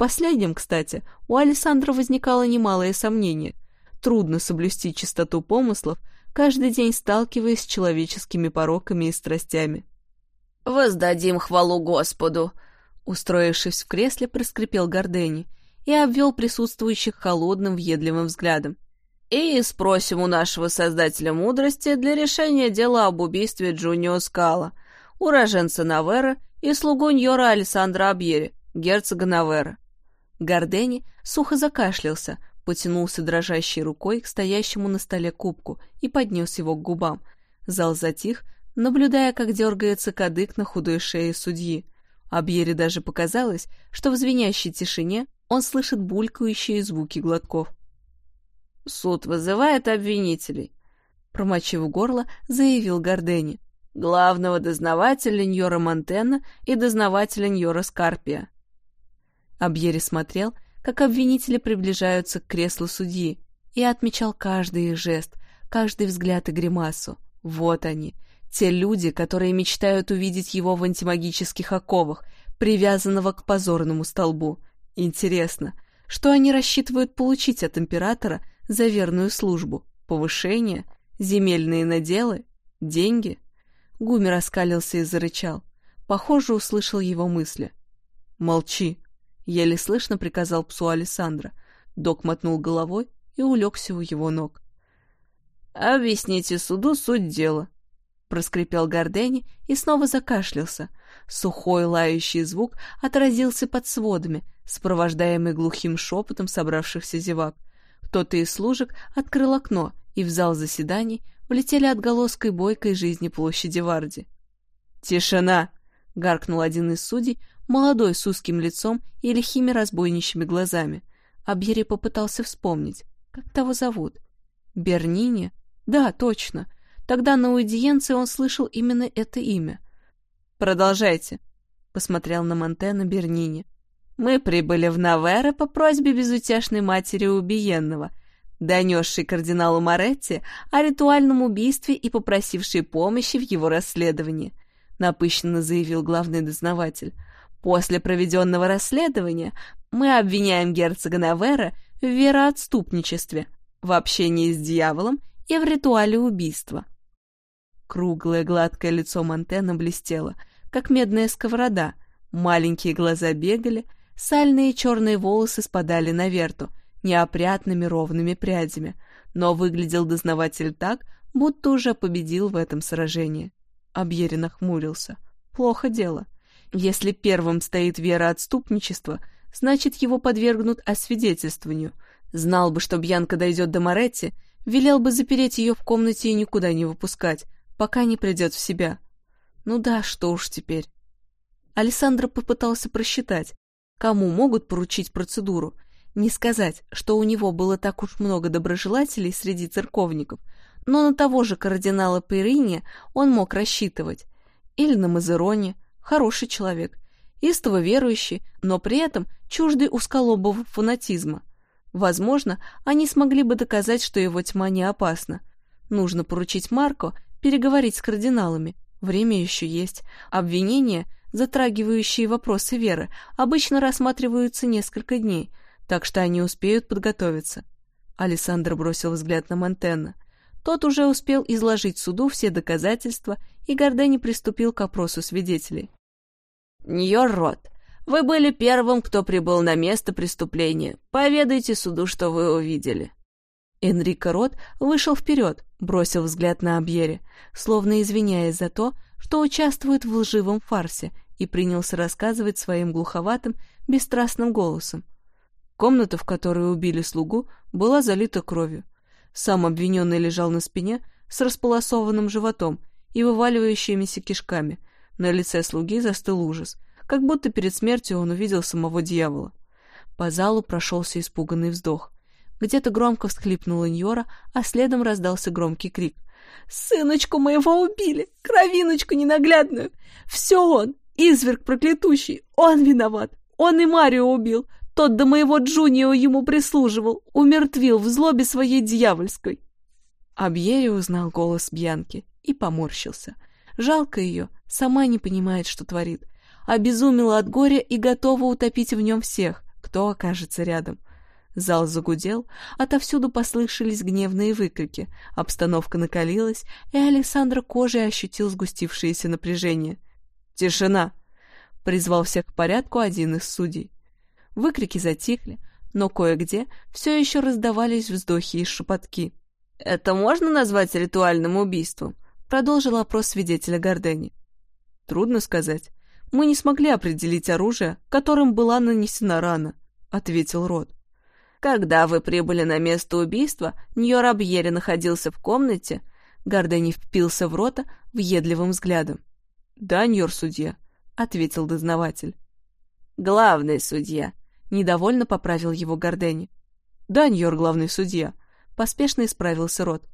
последнем, кстати, у Александра возникало немалое сомнение. Трудно соблюсти чистоту помыслов, каждый день сталкиваясь с человеческими пороками и страстями. «Воздадим хвалу Господу!» Устроившись в кресле, проскрипел Гордени и обвел присутствующих холодным, въедливым взглядом. «И спросим у нашего Создателя мудрости для решения дела об убийстве Джунио Скала, уроженца Навера и слугу Ньора Александра Абьери, герцога Навера. Гордени сухо закашлялся, потянулся дрожащей рукой к стоящему на столе кубку и поднес его к губам. Зал затих, наблюдая, как дергается кадык на худой шее судьи. А Бьере даже показалось, что в звенящей тишине он слышит булькающие звуки глотков. «Суд вызывает обвинителей», — промочив горло, заявил Гордени. «Главного дознавателя Ньора Монтена и дознавателя Ньора Скарпия». Абьери смотрел, как обвинители приближаются к креслу судьи, и отмечал каждый их жест, каждый взгляд и гримасу. Вот они, те люди, которые мечтают увидеть его в антимагических оковах, привязанного к позорному столбу. Интересно, что они рассчитывают получить от императора за верную службу? Повышение? Земельные наделы? Деньги? Гуми раскалился и зарычал. Похоже, услышал его мысли. «Молчи!» — еле слышно приказал псу Александра. Док мотнул головой и улегся у его ног. «Объясните суду суть дела», — проскрипел Гордени и снова закашлялся. Сухой лающий звук отразился под сводами, сопровождаемый глухим шепотом собравшихся зевак. Кто-то из служек открыл окно, и в зал заседаний влетели отголоской бойкой жизни площади Варди. «Тишина!» — гаркнул один из судей, молодой с узким лицом и лихими разбойничьими глазами. Абьери попытался вспомнить, как того зовут. Бернини? Да, точно. Тогда на аудиенции он слышал именно это имя. «Продолжайте», — посмотрел на Монтена Бернини. «Мы прибыли в Наверо по просьбе безутешной матери убиенного, донесшей кардиналу Моретти о ритуальном убийстве и попросившей помощи в его расследовании», — напыщенно заявил главный дознаватель. «После проведенного расследования мы обвиняем герцога Навера в вероотступничестве, в общении с дьяволом и в ритуале убийства. Круглое гладкое лицо Монтена блестело, как медная сковорода, маленькие глаза бегали, сальные черные волосы спадали на верту, неопрятными ровными прядями, но выглядел дознаватель так, будто уже победил в этом сражении. Абьери нахмурился. Плохо дело. Если первым стоит вера отступничества, значит, его подвергнут освидетельствованию. Знал бы, что Бьянка дойдет до Моретти, Велел бы запереть ее в комнате и никуда не выпускать, пока не придет в себя. Ну да, что уж теперь. Александра попытался просчитать, кому могут поручить процедуру. Не сказать, что у него было так уж много доброжелателей среди церковников, но на того же кардинала Перини он мог рассчитывать. Или на Мазероне, хороший человек, истово верующий, но при этом чуждый узколобого фанатизма. Возможно, они смогли бы доказать, что его тьма не опасна. Нужно поручить Марко переговорить с кардиналами. Время еще есть. Обвинения, затрагивающие вопросы веры, обычно рассматриваются несколько дней, так что они успеют подготовиться. Александр бросил взгляд на Монтена. Тот уже успел изложить суду все доказательства, и Гордени приступил к опросу свидетелей. «Ньор-Рот, вы были первым, кто прибыл на место преступления. Поведайте суду, что вы увидели». Энрико Рот вышел вперед, бросил взгляд на Абьере, словно извиняясь за то, что участвует в лживом фарсе, и принялся рассказывать своим глуховатым, бесстрастным голосом. Комната, в которой убили слугу, была залита кровью. Сам обвиненный лежал на спине с располосованным животом и вываливающимися кишками. На лице слуги застыл ужас — как будто перед смертью он увидел самого дьявола. По залу прошелся испуганный вздох. Где-то громко всхлипнула Ньора, а следом раздался громкий крик. «Сыночку моего убили! Кровиночку ненаглядную! Все он! Изверг проклятущий! Он виноват! Он и Марио убил! Тот до моего Джунио ему прислуживал, умертвил в злобе своей дьявольской!» Абьери узнал голос Бьянки и поморщился. Жалко ее, сама не понимает, что творит обезумела от горя и готова утопить в нем всех, кто окажется рядом. Зал загудел, отовсюду послышались гневные выкрики, обстановка накалилась, и Александр кожей ощутил сгустившееся напряжение. «Тишина!» — призвал всех к порядку один из судей. Выкрики затихли, но кое-где все еще раздавались вздохи и шепотки. «Это можно назвать ритуальным убийством?» — продолжил опрос свидетеля Гордени. «Трудно сказать мы не смогли определить оружие, которым была нанесена рана. — ответил Рот. «Когда вы прибыли на место убийства, Ньор Абьери находился в комнате?» Гордени впился в рота въедливым взглядом. «Да, Ньор судья», — ответил дознаватель. «Главный судья», — недовольно поправил его Гордени. «Да, главный судья», — поспешно исправился Рот.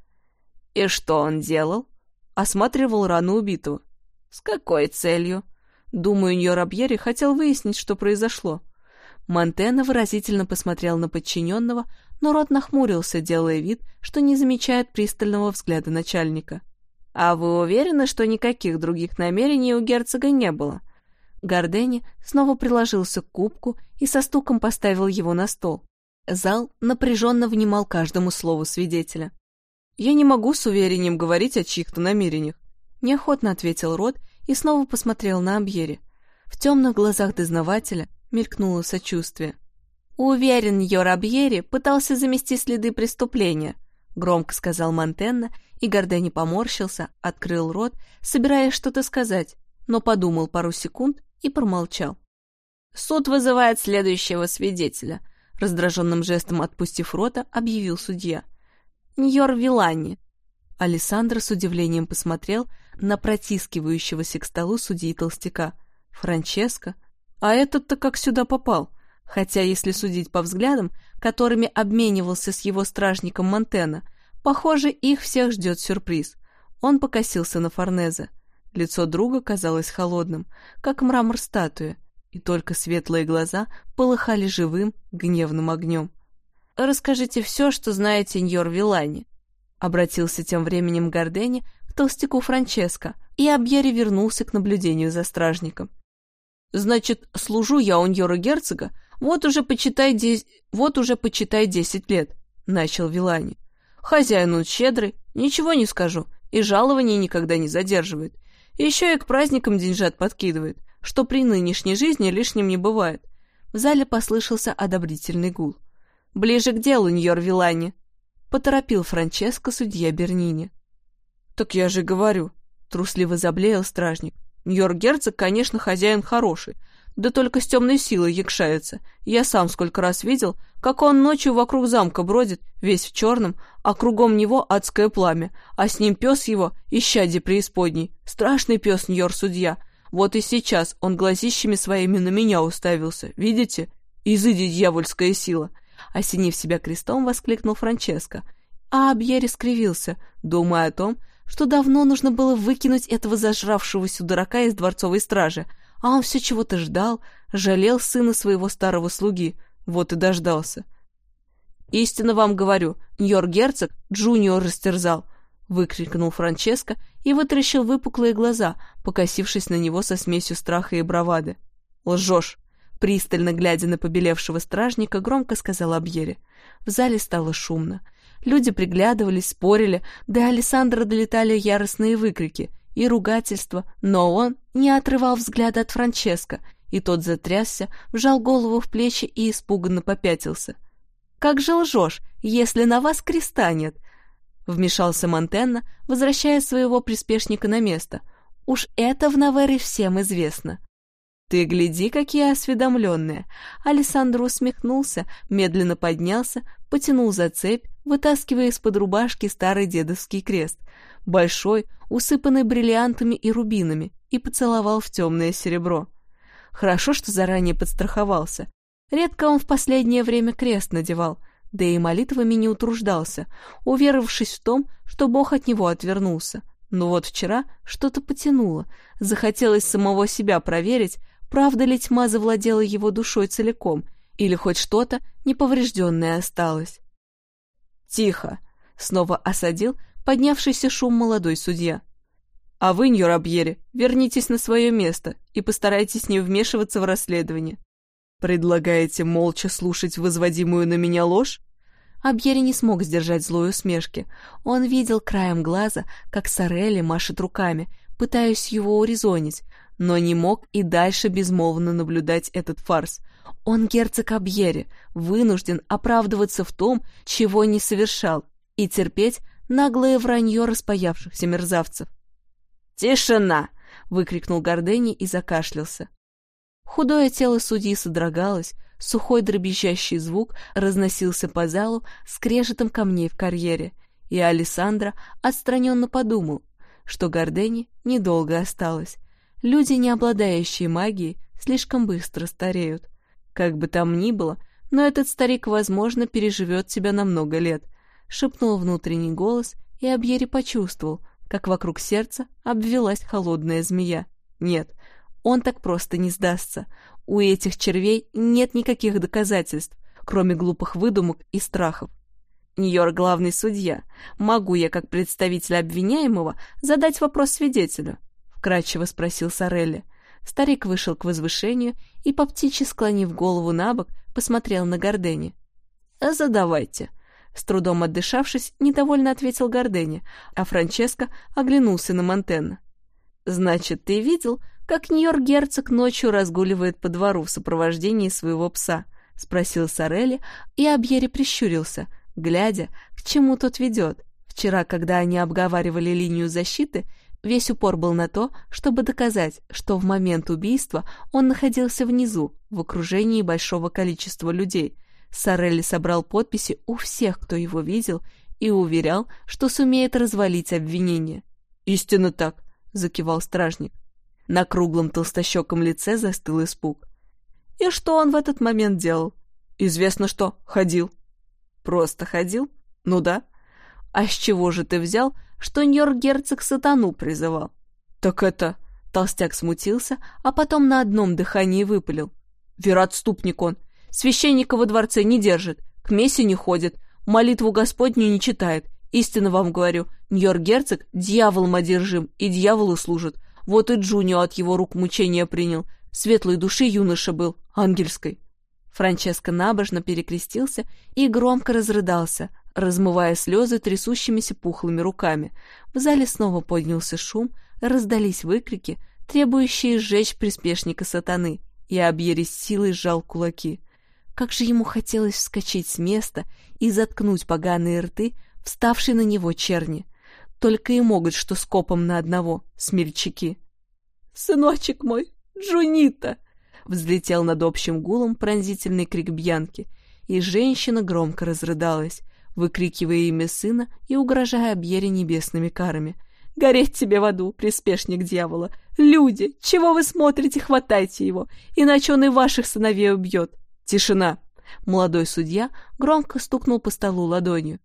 «И что он делал?» «Осматривал рану убитого». «С какой целью?» Думаю, Ньор Абьери хотел выяснить, что произошло. Монтена выразительно посмотрел на подчиненного, но рот нахмурился, делая вид, что не замечает пристального взгляда начальника. «А вы уверены, что никаких других намерений у герцога не было?» Гордени снова приложился к кубку и со стуком поставил его на стол. Зал напряженно внимал каждому слову свидетеля. «Я не могу с уверением говорить о чьих-то намерениях», — неохотно ответил Рот и снова посмотрел на Абьери. В темных глазах дознавателя мелькнуло сочувствие. «Уверен, Йор Абьери пытался замести следы преступления», — громко сказал Монтенна, и Гордени поморщился, открыл рот, собираясь что-то сказать, но подумал пару секунд и промолчал. «Суд вызывает следующего свидетеля», — раздраженным жестом отпустив рота, объявил судья. «Ньор Вилани». Александр с удивлением посмотрел на протискивающегося к столу судьи толстяка. «Франческо?» А этот-то как сюда попал? Хотя, если судить по взглядам, которыми обменивался с его стражником Монтена, похоже, их всех ждет сюрприз. Он покосился на Форнезе. Лицо друга казалось холодным, как мрамор статуи, и только светлые глаза полыхали живым, гневным огнем. «Расскажите все, что знаете Ньор Вилани», — обратился тем временем Гордени к толстяку Франческо, и Абьери вернулся к наблюдению за стражником. Значит, служу я у Ньора Герцога, вот уже почитай десять, вот уже почитай десять лет, начал Вилани. Хозяин он щедрый, ничего не скажу, и жалование никогда не задерживает. Еще и к праздникам деньжат подкидывает, что при нынешней жизни лишним не бывает. В зале послышался одобрительный гул. «Ближе к делу, Ньор Вилани!» — поторопил Франческо судья Бернини. «Так я же говорю!» — трусливо заблеял стражник. Ньор-герцог, конечно, хозяин хороший, да только с темной силой якшается. Я сам сколько раз видел, как он ночью вокруг замка бродит, весь в черном, а кругом него адское пламя, а с ним пес его, исчадие преисподней. Страшный пес Ньор-судья. Вот и сейчас он глазищами своими на меня уставился. Видите? Изыди дьявольская сила. Осенив себя крестом, воскликнул Франческо. А Абьери скривился, думая о том, что давно нужно было выкинуть этого зажравшегося дурака из дворцовой стражи, а он все чего-то ждал, жалел сына своего старого слуги, вот и дождался. «Истинно вам говорю, Ньор-герцог Джуниор растерзал!» — выкрикнул Франческо и вытаращил выпуклые глаза, покосившись на него со смесью страха и бравады. «Лжешь!» — пристально глядя на побелевшего стражника, громко сказал Абьере. В зале стало шумно. Люди приглядывались, спорили, до Александра долетали яростные выкрики и ругательства, но он не отрывал взгляда от Франческо, и тот затрясся, вжал голову в плечи и испуганно попятился. «Как же лжешь, если на вас креста нет?» Вмешался Монтенна, возвращая своего приспешника на место. «Уж это в Навере всем известно». «Ты гляди, какие осведомленные!» Александр усмехнулся, медленно поднялся, потянул за цепь, вытаскивая из-под рубашки старый дедовский крест, большой, усыпанный бриллиантами и рубинами, и поцеловал в темное серебро. Хорошо, что заранее подстраховался. Редко он в последнее время крест надевал, да и молитвами не утруждался, уверовавшись в том, что Бог от него отвернулся. Но вот вчера что-то потянуло, захотелось самого себя проверить, правда ли тьма завладела его душой целиком, или хоть что-то неповрежденное осталось. «Тихо!» — снова осадил поднявшийся шум молодой судья. «А вы, Ньюрабьери, вернитесь на свое место и постарайтесь не вмешиваться в расследование. Предлагаете молча слушать возводимую на меня ложь?» Абьери не смог сдержать злой усмешки. Он видел краем глаза, как Сорелли машет руками, пытаясь его урезонить, но не мог и дальше безмолвно наблюдать этот фарс. Он герцог Абьери, вынужден оправдываться в том, чего не совершал, и терпеть наглое вранье распаявшихся мерзавцев. «Тишина!» — выкрикнул Гордени и закашлялся. Худое тело судьи содрогалось, Сухой дробещащий звук разносился по залу скрежетом камней в карьере, и Александра отстраненно подумал, что Гордени недолго осталось. Люди, не обладающие магией, слишком быстро стареют. Как бы там ни было, но этот старик, возможно, переживет тебя на много лет, — шепнул внутренний голос, и Абьери почувствовал, как вокруг сердца обвелась холодная змея. Нет, он так просто не сдастся. У этих червей нет никаких доказательств, кроме глупых выдумок и страхов. Нью-Йорк главный судья. Могу я, как представитель обвиняемого, задать вопрос свидетелю? Вкратчиво спросил Сорелли. Старик вышел к возвышению и, по птичьи склонив голову на бок, посмотрел на Гордени. «Задавайте», с трудом отдышавшись, недовольно ответил Гордени, а Франческо оглянулся на Монтена. «Значит, ты видел, как Нью-Йорк герцог ночью разгуливает по двору в сопровождении своего пса?» — спросил Сорелли, и Абьери прищурился, глядя, к чему тот ведет. Вчера, когда они обговаривали линию защиты, весь упор был на то, чтобы доказать, что в момент убийства он находился внизу, в окружении большого количества людей — Сорелли собрал подписи у всех, кто его видел, и уверял, что сумеет развалить обвинение. «Истинно так», — закивал стражник. На круглом толстощеком лице застыл испуг. «И что он в этот момент делал?» «Известно что, ходил». «Просто ходил? Ну да». «А с чего же ты взял, что Ньор-герцог сатану призывал?» «Так это...» Толстяк смутился, а потом на одном дыхании выпалил. «Вероотступник он, Священника во дворце не держит, к мессе не ходит, молитву Господню не читает. Истинно вам говорю, Ньор-герцог дьяволом одержим и дьяволу служит. Вот и Джунио от его рук мучения принял. Светлой души юноша был, ангельской. Франческо набожно перекрестился и громко разрыдался, размывая слезы трясущимися пухлыми руками. В зале снова поднялся шум, раздались выкрики, требующие сжечь приспешника сатаны, и Абьери с силой сжал кулаки. Как же ему хотелось вскочить с места и заткнуть поганые рты, вставшие на него черни. Только и могут, что скопом на одного, смельчаки. «Сыночек мой, Джунита!» Взлетел над общим гулом пронзительный крик Бьянки, и женщина громко разрыдалась, выкрикивая имя сына и угрожая Бьере небесными карами. «Гореть тебе в аду, приспешник дьявола! Люди, чего вы смотрите, хватайте его, иначе он и ваших сыновей убьет! «Тишина!» Молодой судья громко стукнул по столу ладонью.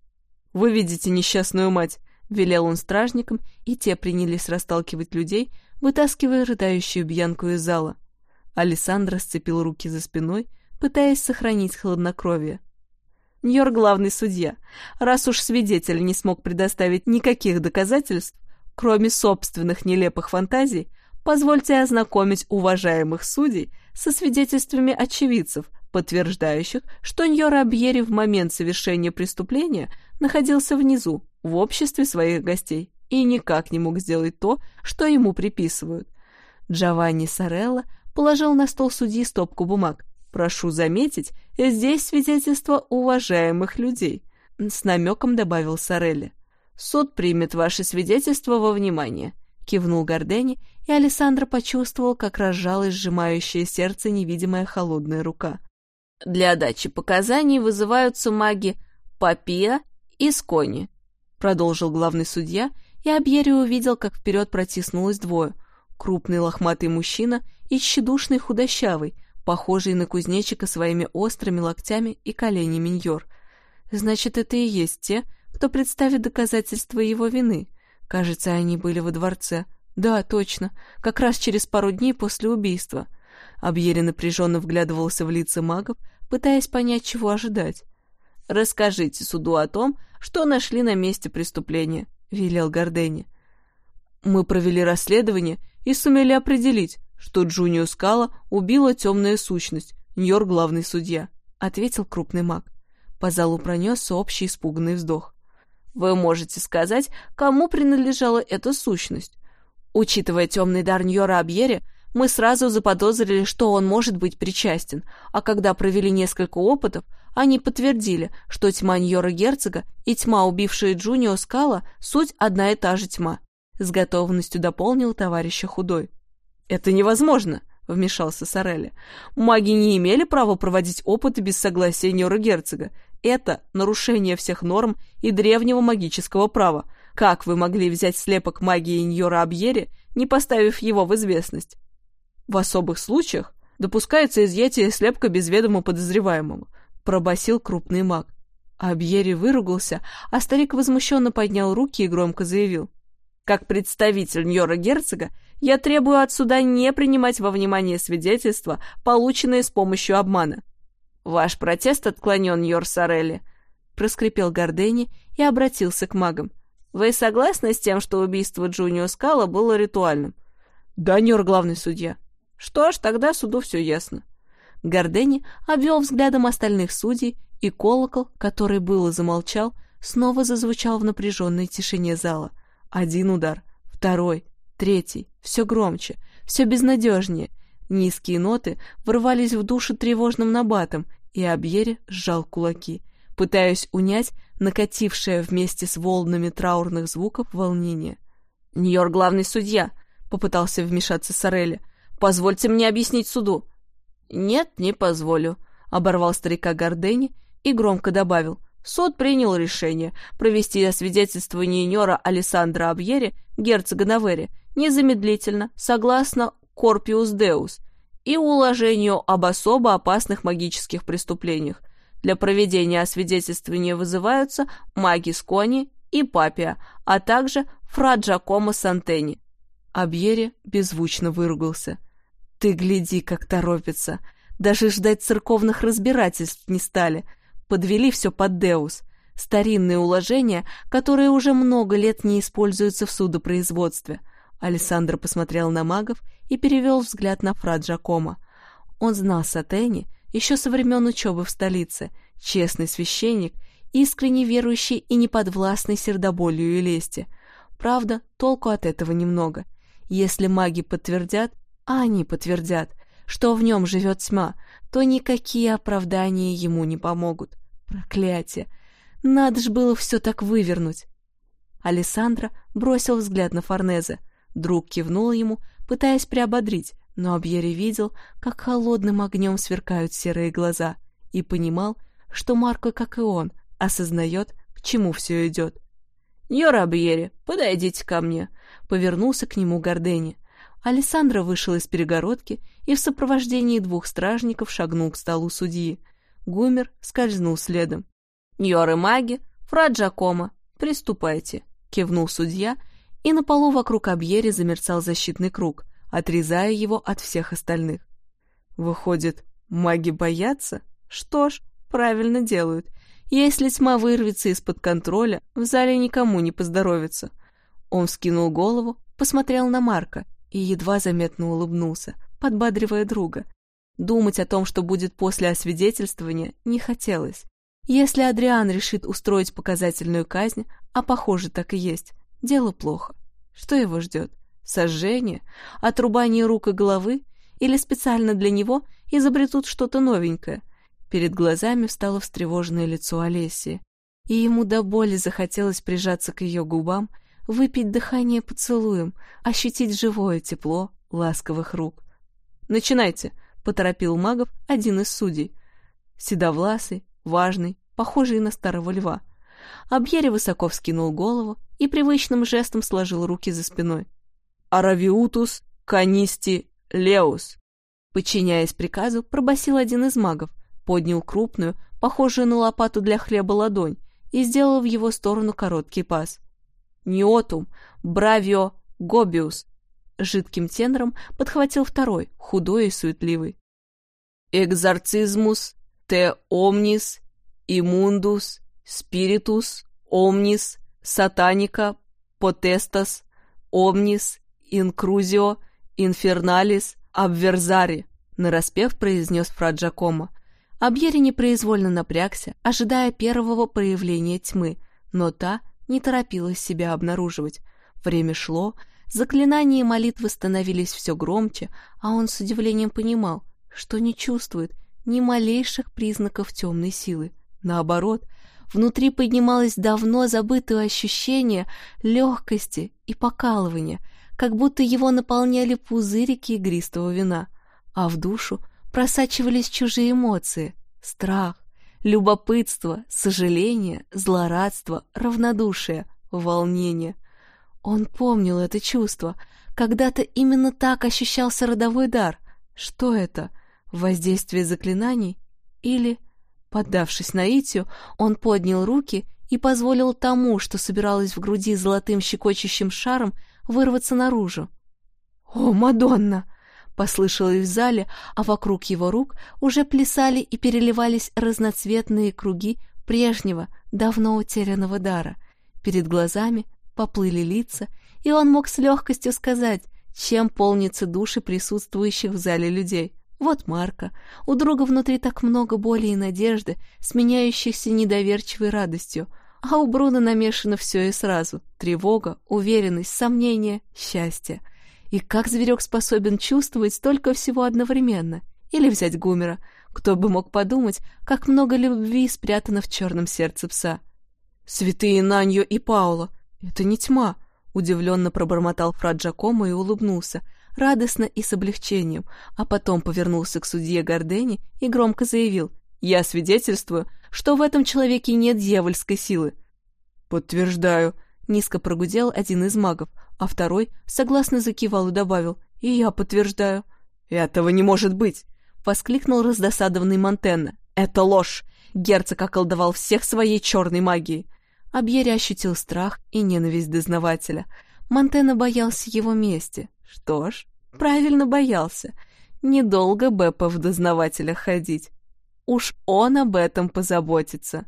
«Вы видите несчастную мать!» — велел он стражникам, и те принялись расталкивать людей, вытаскивая рыдающую Бьянку из зала. Александра сцепил руки за спиной, пытаясь сохранить хладнокровие. Ньор главный судья. Раз уж свидетель не смог предоставить никаких доказательств, кроме собственных нелепых фантазий, позвольте ознакомить уважаемых судей со свидетельствами очевидцев, подтверждающих, что Ньора Абьери в момент совершения преступления находился внизу, в обществе своих гостей, и никак не мог сделать то, что ему приписывают. Джованни Сарелла положил на стол судьи стопку бумаг. «Прошу заметить, здесь свидетельство уважаемых людей», — с намеком добавил Сорелли. «Суд примет ваше свидетельство во внимание», — кивнул Гордени, и Александр почувствовал, как разжалась сжимающее сердце невидимая холодная рука. Для дачи показаний вызываются маги Папия и Скони, продолжил главный судья, и Абьери увидел, как вперед протиснулось двое. Крупный лохматый мужчина и тщедушный худощавый, похожий на кузнечика своими острыми локтями и коленями Ньор. Значит, это и есть те, кто представит доказательства его вины. Кажется, они были во дворце. Да, точно, как раз через пару дней после убийства. Абьери напряженно вглядывался в лица магов, пытаясь понять, чего ожидать. «Расскажите суду о том, что нашли на месте преступления», — велел Гордени. «Мы провели расследование и сумели определить, что Джунио Скала убила темная сущность, Ньор главный судья», — ответил крупный маг. По залу пронесся общий испуганный вздох. «Вы можете сказать, кому принадлежала эта сущность?» Учитывая темный дар Ньора Абьери, мы сразу заподозрили, что он может быть причастен, а когда провели несколько опытов, они подтвердили, что тьма Ньора Герцога и тьма, убившая Джунио Скала, суть одна и та же тьма. С готовностью дополнил товарища Худой. «Это невозможно!» — вмешался Сорелли. «Маги не имели права проводить опыты без согласия Нёра-герцога. Это нарушение всех норм и древнего магического права. Как вы могли взять слепок магии Ньора Абьери, не поставив его в известность? В особых случаях допускается изъятие слепка без ведома подозреваемого», — пробасил крупный маг. Абьери выругался, а старик возмущенно поднял руки и громко заявил. «Как представитель Ньора-герцога я требую от суда не принимать во внимание свидетельства, полученные с помощью обмана. Ваш протест отклонен, Йор Сорелли, проскрипел Гордени и обратился к магам. Вы согласны с тем, что убийство Джунио Скала было ритуальным? Да, Ньор, главный судья. Что ж, тогда суду все ясно. Гордени обвел взглядом остальных судей, и колокол, который было замолчал, снова зазвучал в напряженной тишине зала. Один удар, второй, третий, все громче, все безнадежнее. Низкие ноты вырвались в душу тревожным набатом, и Абьере сжал кулаки, пытаясь унять накатившее вместе с волнами траурных звуков волнение. «Нью-Йорк главный судья», — попытался вмешаться Сорелли. «Позвольте мне объяснить суду». «Нет, не позволю», — оборвал старика Гордени и громко добавил. Суд принял решение провести освидетельствование Ньора Алессандро Абьери, герцога Навери, незамедлительно, согласно Корпиус Деус и уложению об особо опасных магических преступлениях. Для проведения освидетельствования вызываются маги Скони и Папия, а также фра Джакомо Сантени. Абьери беззвучно выругался. «Ты гляди, как торопится! Даже ждать церковных разбирательств не стали. Подвели все под Деус. Старинные уложения, которые уже много лет не используются в судопроизводстве – Александр посмотрел на магов и перевел взгляд на фра Джакома. Он знал Сатени еще со времен учебы в столице, честный священник, искренне верующий и неподвластный сердоболью и лести. Правда, толку от этого немного. Если маги подтвердят, а они подтвердят, что в нем живет тьма, то никакие оправдания ему не помогут. Проклятие! Надо ж было все так вывернуть. Алессандро бросил взгляд на Форнезе — Друг кивнул ему, пытаясь приободрить, но Абьери видел, как холодным огнем сверкают серые глаза, и понимал, что Марко, как и он, осознает, к чему все идет. «Йора Абьери, подойдите ко мне», — повернулся к нему Гордени. Алессандро вышел из перегородки и в сопровождении двух стражников шагнул к столу судьи. Гумер скользнул следом. «Йоры маги, фра Джакома, приступайте», — кивнул судья и на полу вокруг Абьери замерцал защитный круг, отрезая его от всех остальных. Выходит, маги боятся? Что ж, правильно делают. Если тьма вырвется из-под контроля, в зале никому не поздоровится. Он скинул голову, посмотрел на Марка и едва заметно улыбнулся, подбадривая друга. Думать о том, что будет после освидетельствования, не хотелось. Если Адриан решит устроить показательную казнь, а похоже так и есть, дело плохо. Что его ждет? Сожжение? Отрубание рук и головы? Или специально для него изобретут что-то новенькое? Перед глазами встало встревоженное лицо Олесии, и ему до боли захотелось прижаться к ее губам, выпить дыхание поцелуем, ощутить живое тепло ласковых рук. «Начинайте!» — поторопил магов один из судей. Седовласый, важный, похожий на старого льва — Абьери высоко вскинул голову и привычным жестом сложил руки за спиной. «Аравиутус канисти леус!» Подчиняясь приказу, пробасил один из магов, поднял крупную, похожую на лопату для хлеба ладонь и сделал в его сторону короткий пас. «Ниотум, бравио, гобиус!» Жидким тенором подхватил второй, худой и суетливый. «Экзорцизмус, те омнис, имундус, спиритус, омнис, сатаника, потестас, омнис, инкрузио, инферналис, обверзари, нараспев произнес фра Джакомо. Абьери непроизвольно напрягся, ожидая первого проявления тьмы, но та не торопилась себя обнаруживать. Время шло, заклинания и молитвы становились все громче, а он с удивлением понимал, что не чувствует ни малейших признаков темной силы. Наоборот, Внутри поднималось давно забытое ощущение легкости и покалывания, как будто его наполняли пузырики игристого вина. а в душу просачивались чужие эмоции — страх, любопытство, сожаление, злорадство, равнодушие, волнение. Он помнил это чувство. Когда-то именно так ощущался родовой дар. Что это? Воздействие заклинаний? Или, поддавшись наитию, он поднял руки и позволил тому, что собиралось в груди золотым щекочущим шаром, вырваться наружу. «О, Мадонна!» — послышалось в зале, а вокруг его рук уже плясали и переливались разноцветные круги прежнего, давно утерянного дара. Перед глазами поплыли лица, и он мог с легкостью сказать, чем полнятся души присутствующих в зале людей. Вот Марка. У друга внутри так много боли и надежды, сменяющихся недоверчивой радостью. А у Бруно намешано все и сразу. Тревога, уверенность, сомнение, счастье. И как зверек способен чувствовать столько всего одновременно? Или взять Гумера. Кто бы мог подумать, как много любви спрятано в черном сердце пса. «Святые Наньо и Пауло! Это не тьма!» Удивленно пробормотал Фра Джакомо и улыбнулся, радостно и с облегчением, а потом повернулся к судье Гордени и громко заявил «Я свидетельствую, что в этом человеке нет дьявольской силы». «Подтверждаю», — низко прогудел один из магов, а второй согласно закивал и добавил «И я подтверждаю». «Этого не может быть!» — воскликнул раздосадованный Монтенна. «Это ложь! Герцог околдовал всех своей черной магией!» Абьери ощутил страх и ненависть дознавателя. Монтена боялся его мести. Что ж, правильно боялся. Недолго Беппа в дознавателях ходить. Уж он об этом позаботится.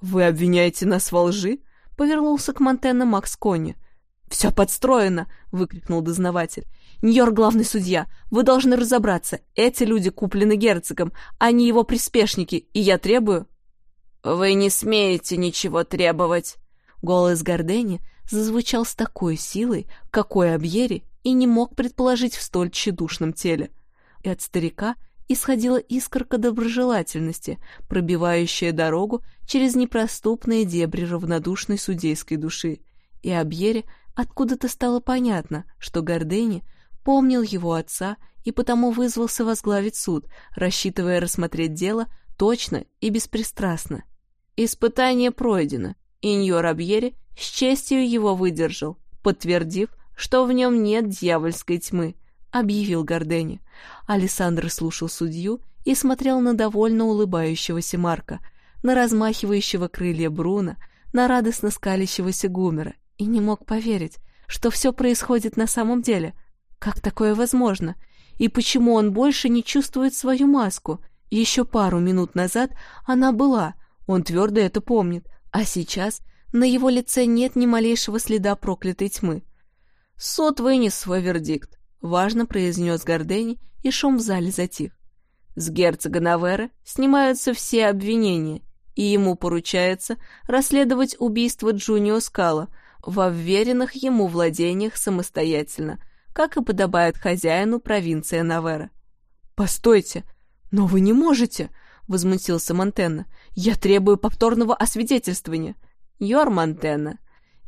«Вы обвиняете нас во лжи?» — повернулся к Монтена Макс Конни. «Все подстроено!» — выкрикнул дознаватель. «Нью-Йорк главный судья, вы должны разобраться. Эти люди куплены герцогом, они его приспешники, и я требую...» «Вы не смеете ничего требовать!» Голос Гордени зазвучал с такой силой, какой Абьери и не мог предположить в столь тщедушном теле. И от старика исходила искорка доброжелательности, пробивающая дорогу через непроступные дебри равнодушной судейской души. И Абьере откуда-то стало понятно, что Гордени помнил его отца и потому вызвался возглавить суд, рассчитывая рассмотреть дело точно и беспристрастно. Испытание пройдено, и Ньор Абьери с честью его выдержал, подтвердив, что в нем нет дьявольской тьмы, объявил Гордени. Александр слушал судью и смотрел на довольно улыбающегося Марка, на размахивающего крылья Бруна, на радостно скалящегося Гумера, и не мог поверить, что все происходит на самом деле. Как такое возможно? И почему он больше не чувствует свою маску? Еще пару минут назад она была, он твердо это помнит, а сейчас на его лице нет ни малейшего следа проклятой тьмы. Суд вынес свой вердикт, важно произнес Гордени, и шум в зале затих. С герцога Навера снимаются все обвинения, и ему поручается расследовать убийство Джунио Скала во вверенных ему владениях самостоятельно, как и подобает хозяину провинции Навера. «Постойте, но вы не можете!» — возмутился Монтенна. «Я требую повторного освидетельствования». «Йор Монтенна,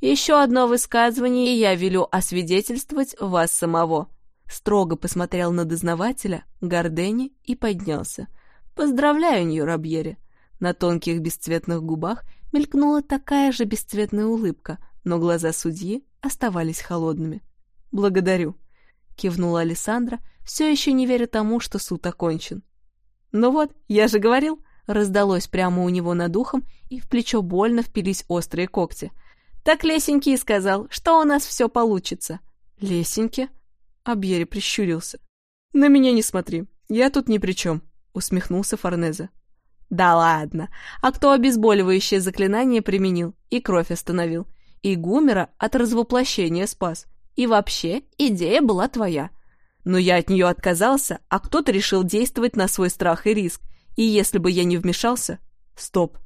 еще одно высказывание, и я велю освидетельствовать вас самого». Строго посмотрел на дознавателя, Гордени и поднялся. «Поздравляю, Ньюрабьери!» На тонких бесцветных губах мелькнула такая же бесцветная улыбка, но глаза судьи оставались холодными. «Благодарю», — кивнула Александра, все еще не веря тому, что суд окончен. «Ну вот, я же говорил!» Раздалось прямо у него над ухом, и в плечо больно впились острые когти. «Так Лесенький сказал, что у нас все получится». «Лесеньки?» Абьери прищурился. «На меня не смотри, я тут ни при чем», — усмехнулся Форнезе. «Да ладно, а кто обезболивающее заклинание применил и кровь остановил, и Гумера от развоплощения спас, и вообще идея была твоя». Но я от нее отказался, а кто-то решил действовать на свой страх и риск. И если бы я не вмешался... Стоп.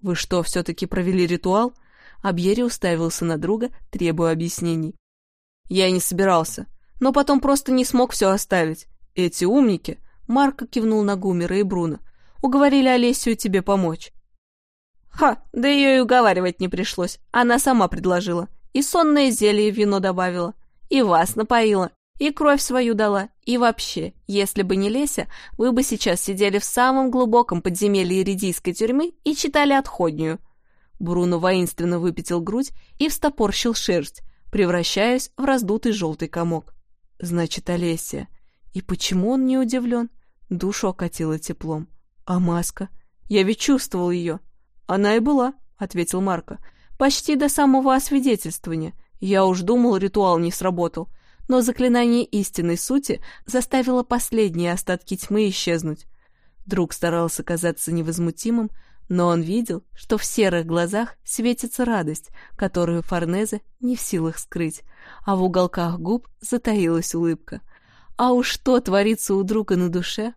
Вы что, все-таки провели ритуал? Абьери уставился на друга, требуя объяснений. Я не собирался, но потом просто не смог все оставить. Эти умники... Марко кивнул на Гумера и Бруно. Уговорили Олесию тебе помочь. Ха, да ее и уговаривать не пришлось. Она сама предложила. И сонное зелье в вино добавила. И вас напоила И кровь свою дала. И вообще, если бы не Леся, вы бы сейчас сидели в самом глубоком подземелье иридийской тюрьмы и читали отходнюю. Бруно воинственно выпятил грудь и встопорщил шерсть, превращаясь в раздутый желтый комок. Значит, Олеся. И почему он не удивлен? Душу окатило теплом. А маска? Я ведь чувствовал ее. Она и была, ответил Марко. Почти до самого освидетельствования. Я уж думал, ритуал не сработал. Но заклинание истинной сути заставило последние остатки тьмы исчезнуть. Друг старался казаться невозмутимым, но он видел, что в серых глазах светится радость, которую Форнезе не в силах скрыть, а в уголках губ затаилась улыбка. А уж что творится у друга на душе?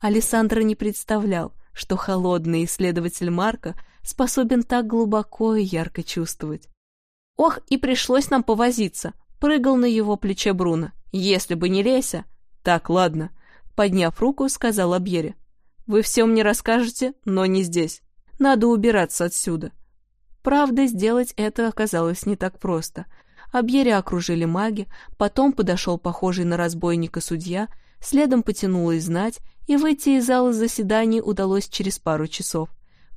Александр не представлял, что холодный исследователь Марка способен так глубоко и ярко чувствовать. Ох, и пришлось нам повозиться, прыгал на его плече Бруно. Если бы не Леся... Так, ладно. Подняв руку, сказал Абьере. Вы все мне расскажете, но не здесь. Надо убираться отсюда. Правда, сделать это оказалось не так просто. Абьере окружили маги, потом подошел похожий на разбойника судья, следом потянулась знать, и выйти из зала заседаний удалось через пару часов.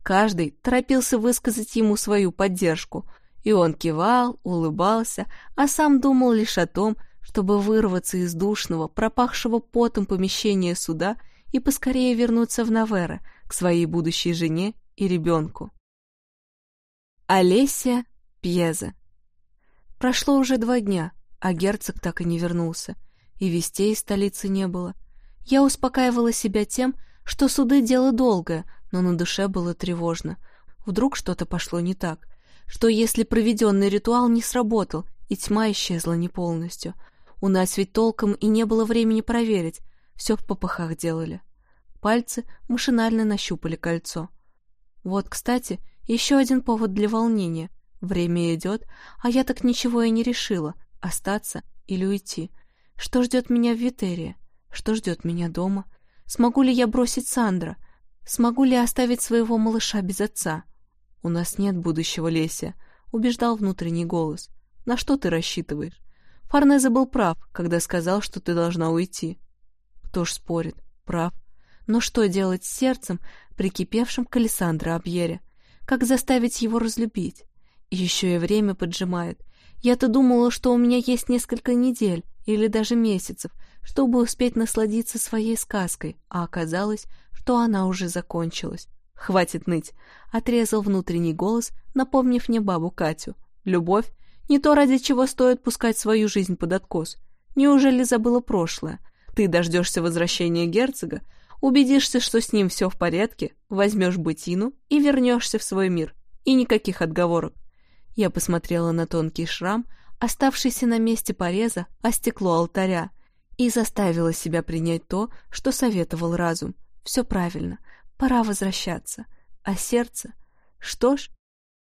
Каждый торопился высказать ему свою поддержку, и он кивал, улыбался, а сам думал лишь о том, чтобы вырваться из душного, пропахшего потом помещения суда и поскорее вернуться в Навера, к своей будущей жене и ребенку. Олеся Пьеза Прошло уже два дня, а герцог так и не вернулся, и вестей из столицы не было. Я успокаивала себя тем, что суды — дело долгое, но на душе было тревожно. Вдруг что-то пошло не так, что если проведенный ритуал не сработал, и тьма исчезла не полностью. У нас ведь толком и не было времени проверить, все в попыхах делали. Пальцы машинально нащупали кольцо. Вот, кстати, еще один повод для волнения. Время идет, а я так ничего и не решила, остаться или уйти. Что ждет меня в Витерии? Что ждет меня дома? Смогу ли я бросить Сандра? Смогу ли оставить своего малыша без отца? У нас нет будущего, Леся, убеждал внутренний голос. На что ты рассчитываешь? Форнезе был прав, когда сказал, что ты должна уйти. Кто ж спорит? Прав. Но что делать с сердцем, прикипевшим к Александру Абьере? Как заставить его разлюбить? Еще и время поджимает. Я-то думала, что у меня есть несколько недель или даже месяцев, чтобы успеть насладиться своей сказкой, а оказалось, что она уже закончилась. «Хватит ныть!» — отрезал внутренний голос, напомнив мне бабу Катю. «Любовь — не то, ради чего стоит пускать свою жизнь под откос. Неужели забыла прошлое? Ты дождешься возвращения герцога, Убедишься, что с ним все в порядке, возьмешь бытину и вернешься в свой мир. И никаких отговорок. Я посмотрела на тонкий шрам, оставшийся на месте пореза, о стекло алтаря, и заставила себя принять то, что советовал разум. Все правильно, пора возвращаться. А сердце? Что ж,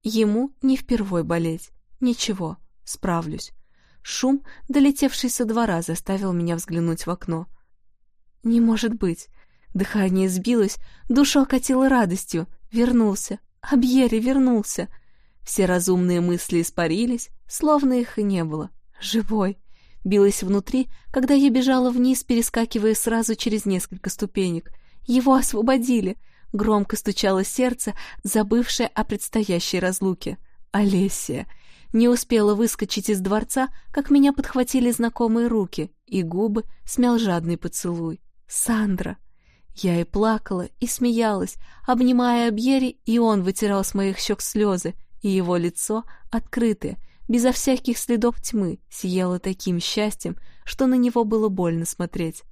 ему не впервой болеть. Ничего, справлюсь. Шум, долетевший со двора, заставил меня взглянуть в окно. Не может быть. Дыхание сбилось, душу окатило радостью. Вернулся. Абьери вернулся. Все разумные мысли испарились, словно их и не было. Живой. Билось внутри, когда я бежала вниз, перескакивая сразу через несколько ступенек. Его освободили. Громко стучало сердце, забывшее о предстоящей разлуке. Олесия. Не успела выскочить из дворца, как меня подхватили знакомые руки, и губы смял жадный поцелуй. Сандра. Я и плакала, и смеялась, обнимая Абьери, и он вытирал с моих щек слезы, и его лицо, открытое, безо всяких следов тьмы, сияло таким счастьем, что на него было больно смотреть.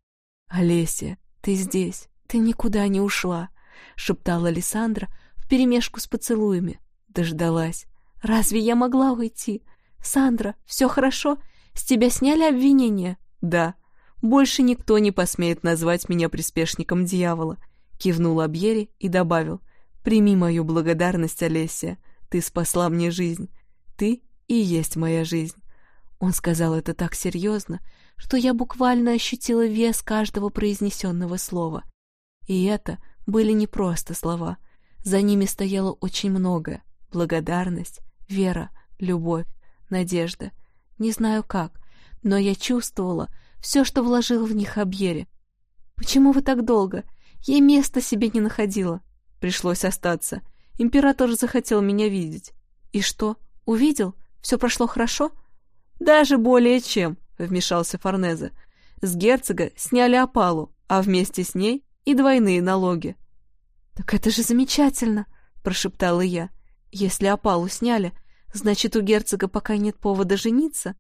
«Олеся, ты здесь, ты никуда не ушла», — шептала Александра вперемешку с поцелуями. Дождалась. «Разве я могла уйти? Сандра, все хорошо? С тебя сняли обвинения?» «Да», больше никто не посмеет назвать меня приспешником дьявола. Кивнул Абьери и добавил. Прими мою благодарность, Олеся. Ты спасла мне жизнь. Ты и есть моя жизнь. Он сказал это так серьезно, что я буквально ощутила вес каждого произнесенного слова. И это были не просто слова. За ними стояло очень многое. Благодарность, вера, любовь, надежда. Не знаю как, но я чувствовала, все, что вложил в них Абьере. «Почему вы так долго? Я места себе не находила». Пришлось остаться. Император захотел меня видеть. «И что, увидел? Все прошло хорошо?» «Даже более чем», — вмешался Форнезе. «С герцога сняли опалу, а вместе с ней и двойные налоги». «Так это же замечательно!» — прошептала я. «Если опалу сняли, значит, у герцога пока нет повода жениться?»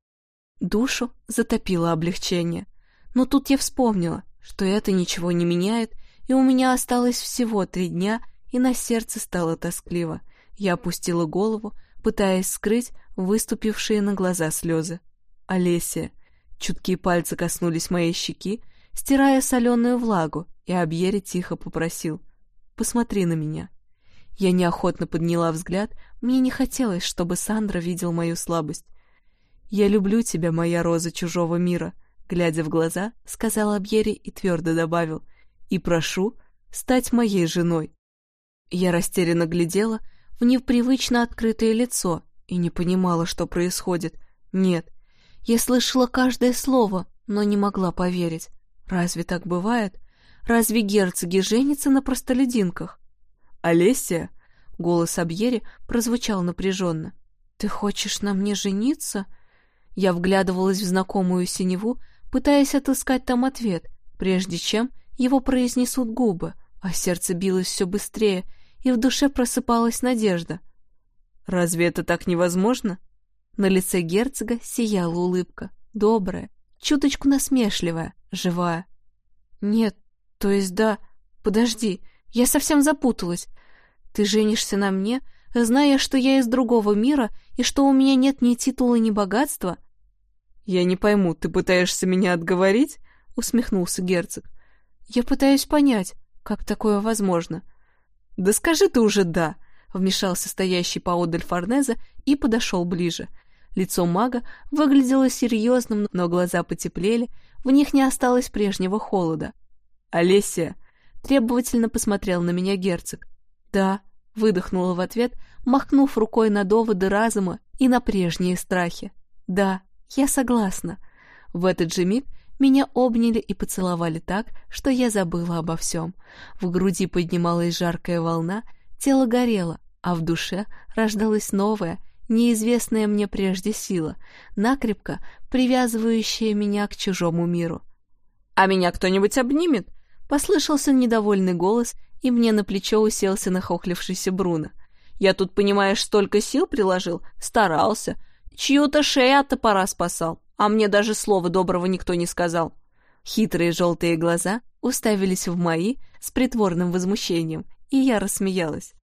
Душу затопило облегчение. Но тут я вспомнила, что это ничего не меняет, и у меня осталось всего три дня, и на сердце стало тоскливо. Я опустила голову, пытаясь скрыть выступившие на глаза слезы. Олеся. Чуткие пальцы коснулись моей щеки, стирая соленую влагу, и Абьери тихо попросил. «Посмотри на меня». Я неохотно подняла взгляд, мне не хотелось, чтобы Сандра видел мою слабость. «Я люблю тебя, моя роза чужого мира», — глядя в глаза, сказал Абьери и твердо добавил. «И прошу стать моей женой». Я растерянно глядела в непривычно открытое лицо и не понимала, что происходит. Нет, я слышала каждое слово, но не могла поверить. Разве так бывает? Разве герцоги женятся на простолюдинках? «Олеся!» — голос Абьери прозвучал напряженно. «Ты хочешь на мне жениться?» Я вглядывалась в знакомую синеву, пытаясь отыскать там ответ, прежде чем его произнесут губы, а сердце билось все быстрее, и в душе просыпалась надежда. «Разве это так невозможно?» На лице герцога сияла улыбка, добрая, чуточку насмешливая, живая. «Нет, то есть да, подожди, я совсем запуталась. Ты женишься на мне, зная, что я из другого мира и что у меня нет ни титула, ни богатства?» «Я не пойму, ты пытаешься меня отговорить?» — усмехнулся герцог. «Я пытаюсь понять, как такое возможно». «Да скажи ты уже «да», — вмешался стоящий поодаль Форнеза и подошел ближе. Лицо мага выглядело серьезным, но глаза потеплели, в них не осталось прежнего холода. «Олеся!» — требовательно посмотрел на меня герцог. «Да», — выдохнула в ответ, махнув рукой на доводы разума и на прежние страхи. «Да, я согласна. В этот же миг меня обняли и поцеловали так, что я забыла обо всем. В груди поднималась жаркая волна, тело горело, а в душе рождалась новая, неизвестная мне прежде сила, накрепко привязывающая меня к чужому миру. «А меня кто-нибудь обнимет?» — послышался недовольный голос, и мне на плечо уселся нахохлившийся Бруно. «Я тут, понимаешь, столько сил приложил, старался, Чью-то шею от топора спасал, а мне даже слова доброго никто не сказал. Хитрые желтые глаза уставились в мои с притворным возмущением, и я рассмеялась.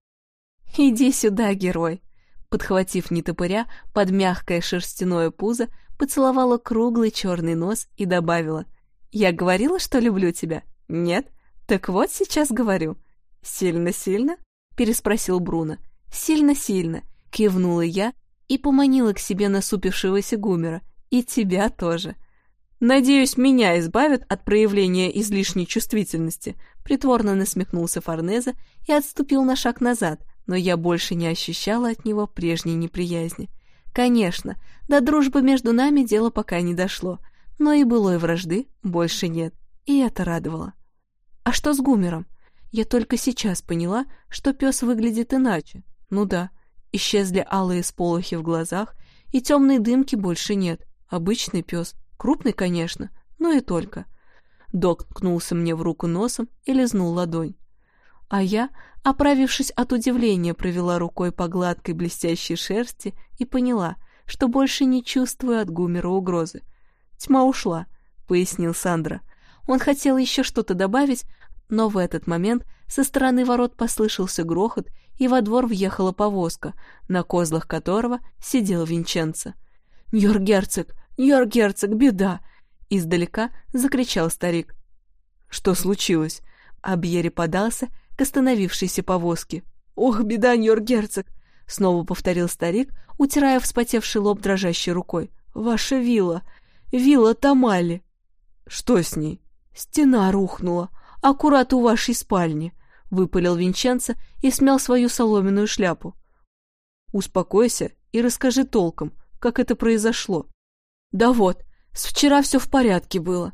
«Иди сюда, герой!» Подхватив нетопыря под мягкое шерстяное пузо, поцеловала круглый черный нос и добавила. «Я говорила, что люблю тебя? Нет? Так вот сейчас говорю». «Сильно-сильно?» — переспросил Бруно. «Сильно-сильно», — кивнула я и поманила к себе насупившегося Гумера. «И тебя тоже». «Надеюсь, меня избавят от проявления излишней чувствительности», притворно насмехнулся Форнеза и отступил на шаг назад, но я больше не ощущала от него прежней неприязни. Конечно, до дружбы между нами дело пока не дошло, но и былой вражды больше нет, и это радовало. А что с Гумером? Я только сейчас поняла, что пес выглядит иначе. Ну да, Исчезли алые сполохи в глазах, и темной дымки больше нет. Обычный пес. Крупный, конечно, но и только. Док ткнулся мне в руку носом и лизнул ладонь. А я, оправившись от удивления, провела рукой по гладкой блестящей шерсти и поняла, что больше не чувствую от Гумера угрозы. «Тьма ушла», — пояснил Сандра. Он хотел еще что-то добавить, но в этот момент со стороны ворот послышался грохот, и во двор въехала повозка, на козлах которого сидел Винченцо. «Ньор-герцог! Ньор-герцог! Беда!» Издалека закричал старик. «Что случилось?» Абьери подался к остановившейся повозке. «Ох, беда, ньор-герцог!» Снова повторил старик, утирая вспотевший лоб дрожащей рукой. «Ваша вилла! Вилла Тамали!» «Что с ней?» «Стена рухнула аккурат у вашей спальни», — выпалил Винченцо и смял свою соломенную шляпу. «Успокойся и расскажи толком, как это произошло». «Да вот», — С вчера все в порядке было.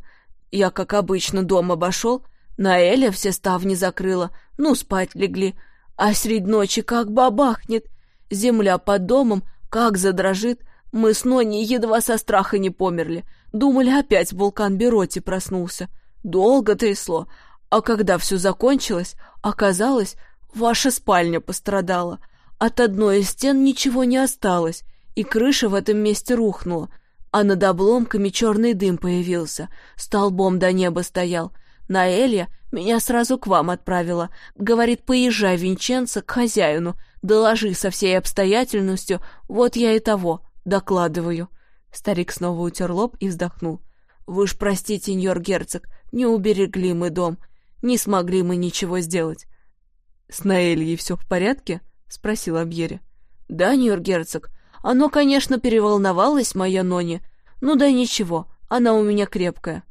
Я, как обычно, дом обошел, на Эля все ставни закрыла, ну, спать легли. А средь ночи как бабахнет, земля под домом как задрожит. Мы с Ноней едва со страха не померли. Думали, опять вулкан Бероти проснулся. Долго трясло, а когда все закончилось, оказалось, ваша спальня пострадала. От одной из стен ничего не осталось, и крыша в этом месте рухнула, а над обломками черный дым появился, столбом до неба стоял. Наэлья меня сразу к вам отправила. Говорит, поезжай, Винченцо, к хозяину, доложи со всей обстоятельностью, вот я и того, докладываю. Старик снова утер лоб и вздохнул. Вы ж простите, ньор герцог, не уберегли мы дом, не смогли мы ничего сделать. С Наэльей все в порядке? спросил Абьери. Да, ньор герцог, оно, конечно, переволновалось, моя Нони. Ну да ничего, она у меня крепкая.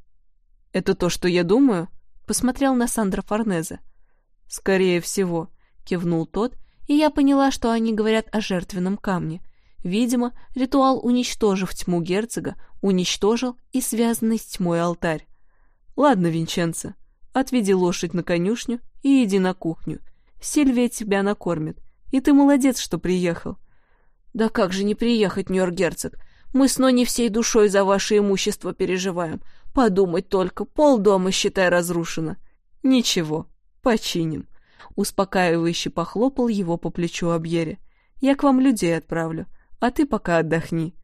Это то, что я думаю? Посмотрел на Сандра Форнезе. Скорее всего, кивнул тот, и я поняла, что они говорят о жертвенном камне. Видимо, ритуал, уничтожив тьму герцога, уничтожил и связанный с тьмой алтарь. Ладно, Винченцо, отведи лошадь на конюшню и иди на кухню. Сильвия тебя накормит, и ты молодец, что приехал. «Да как же не приехать, Нью-Йорк-герцог? Мы с Нони всей душой за ваше имущество переживаем. Подумать только, полдома, считай, разрушено». «Ничего, починим». Успокаивающе похлопал его по плечу Абьере. «Я к вам людей отправлю, а ты пока отдохни».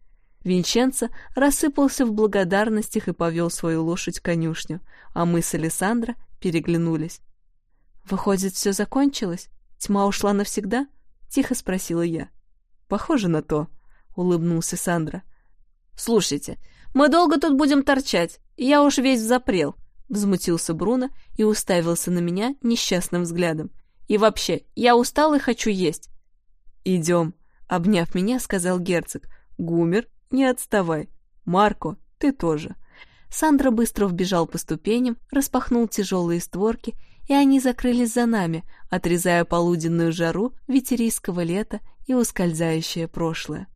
Винченцо рассыпался в благодарностях и повел свою лошадь к конюшню, а мы с Александра переглянулись. «Выходит, все закончилось? Тьма ушла навсегда?» — тихо спросила я. «Похоже на то», — улыбнулся Сандра. «Слушайте, мы долго тут будем торчать, я уж весь запрел», — взмутился Бруно и уставился на меня несчастным взглядом. «И вообще, я устал и хочу есть». «Идем», — обняв меня, сказал герцог. «Гумер, не отставай. Марко, ты тоже». Сандра быстро вбежал по ступеням, распахнул тяжелые створки, и они закрылись за нами, отрезая полуденную жару ветерийского лета и ускользающее прошлое.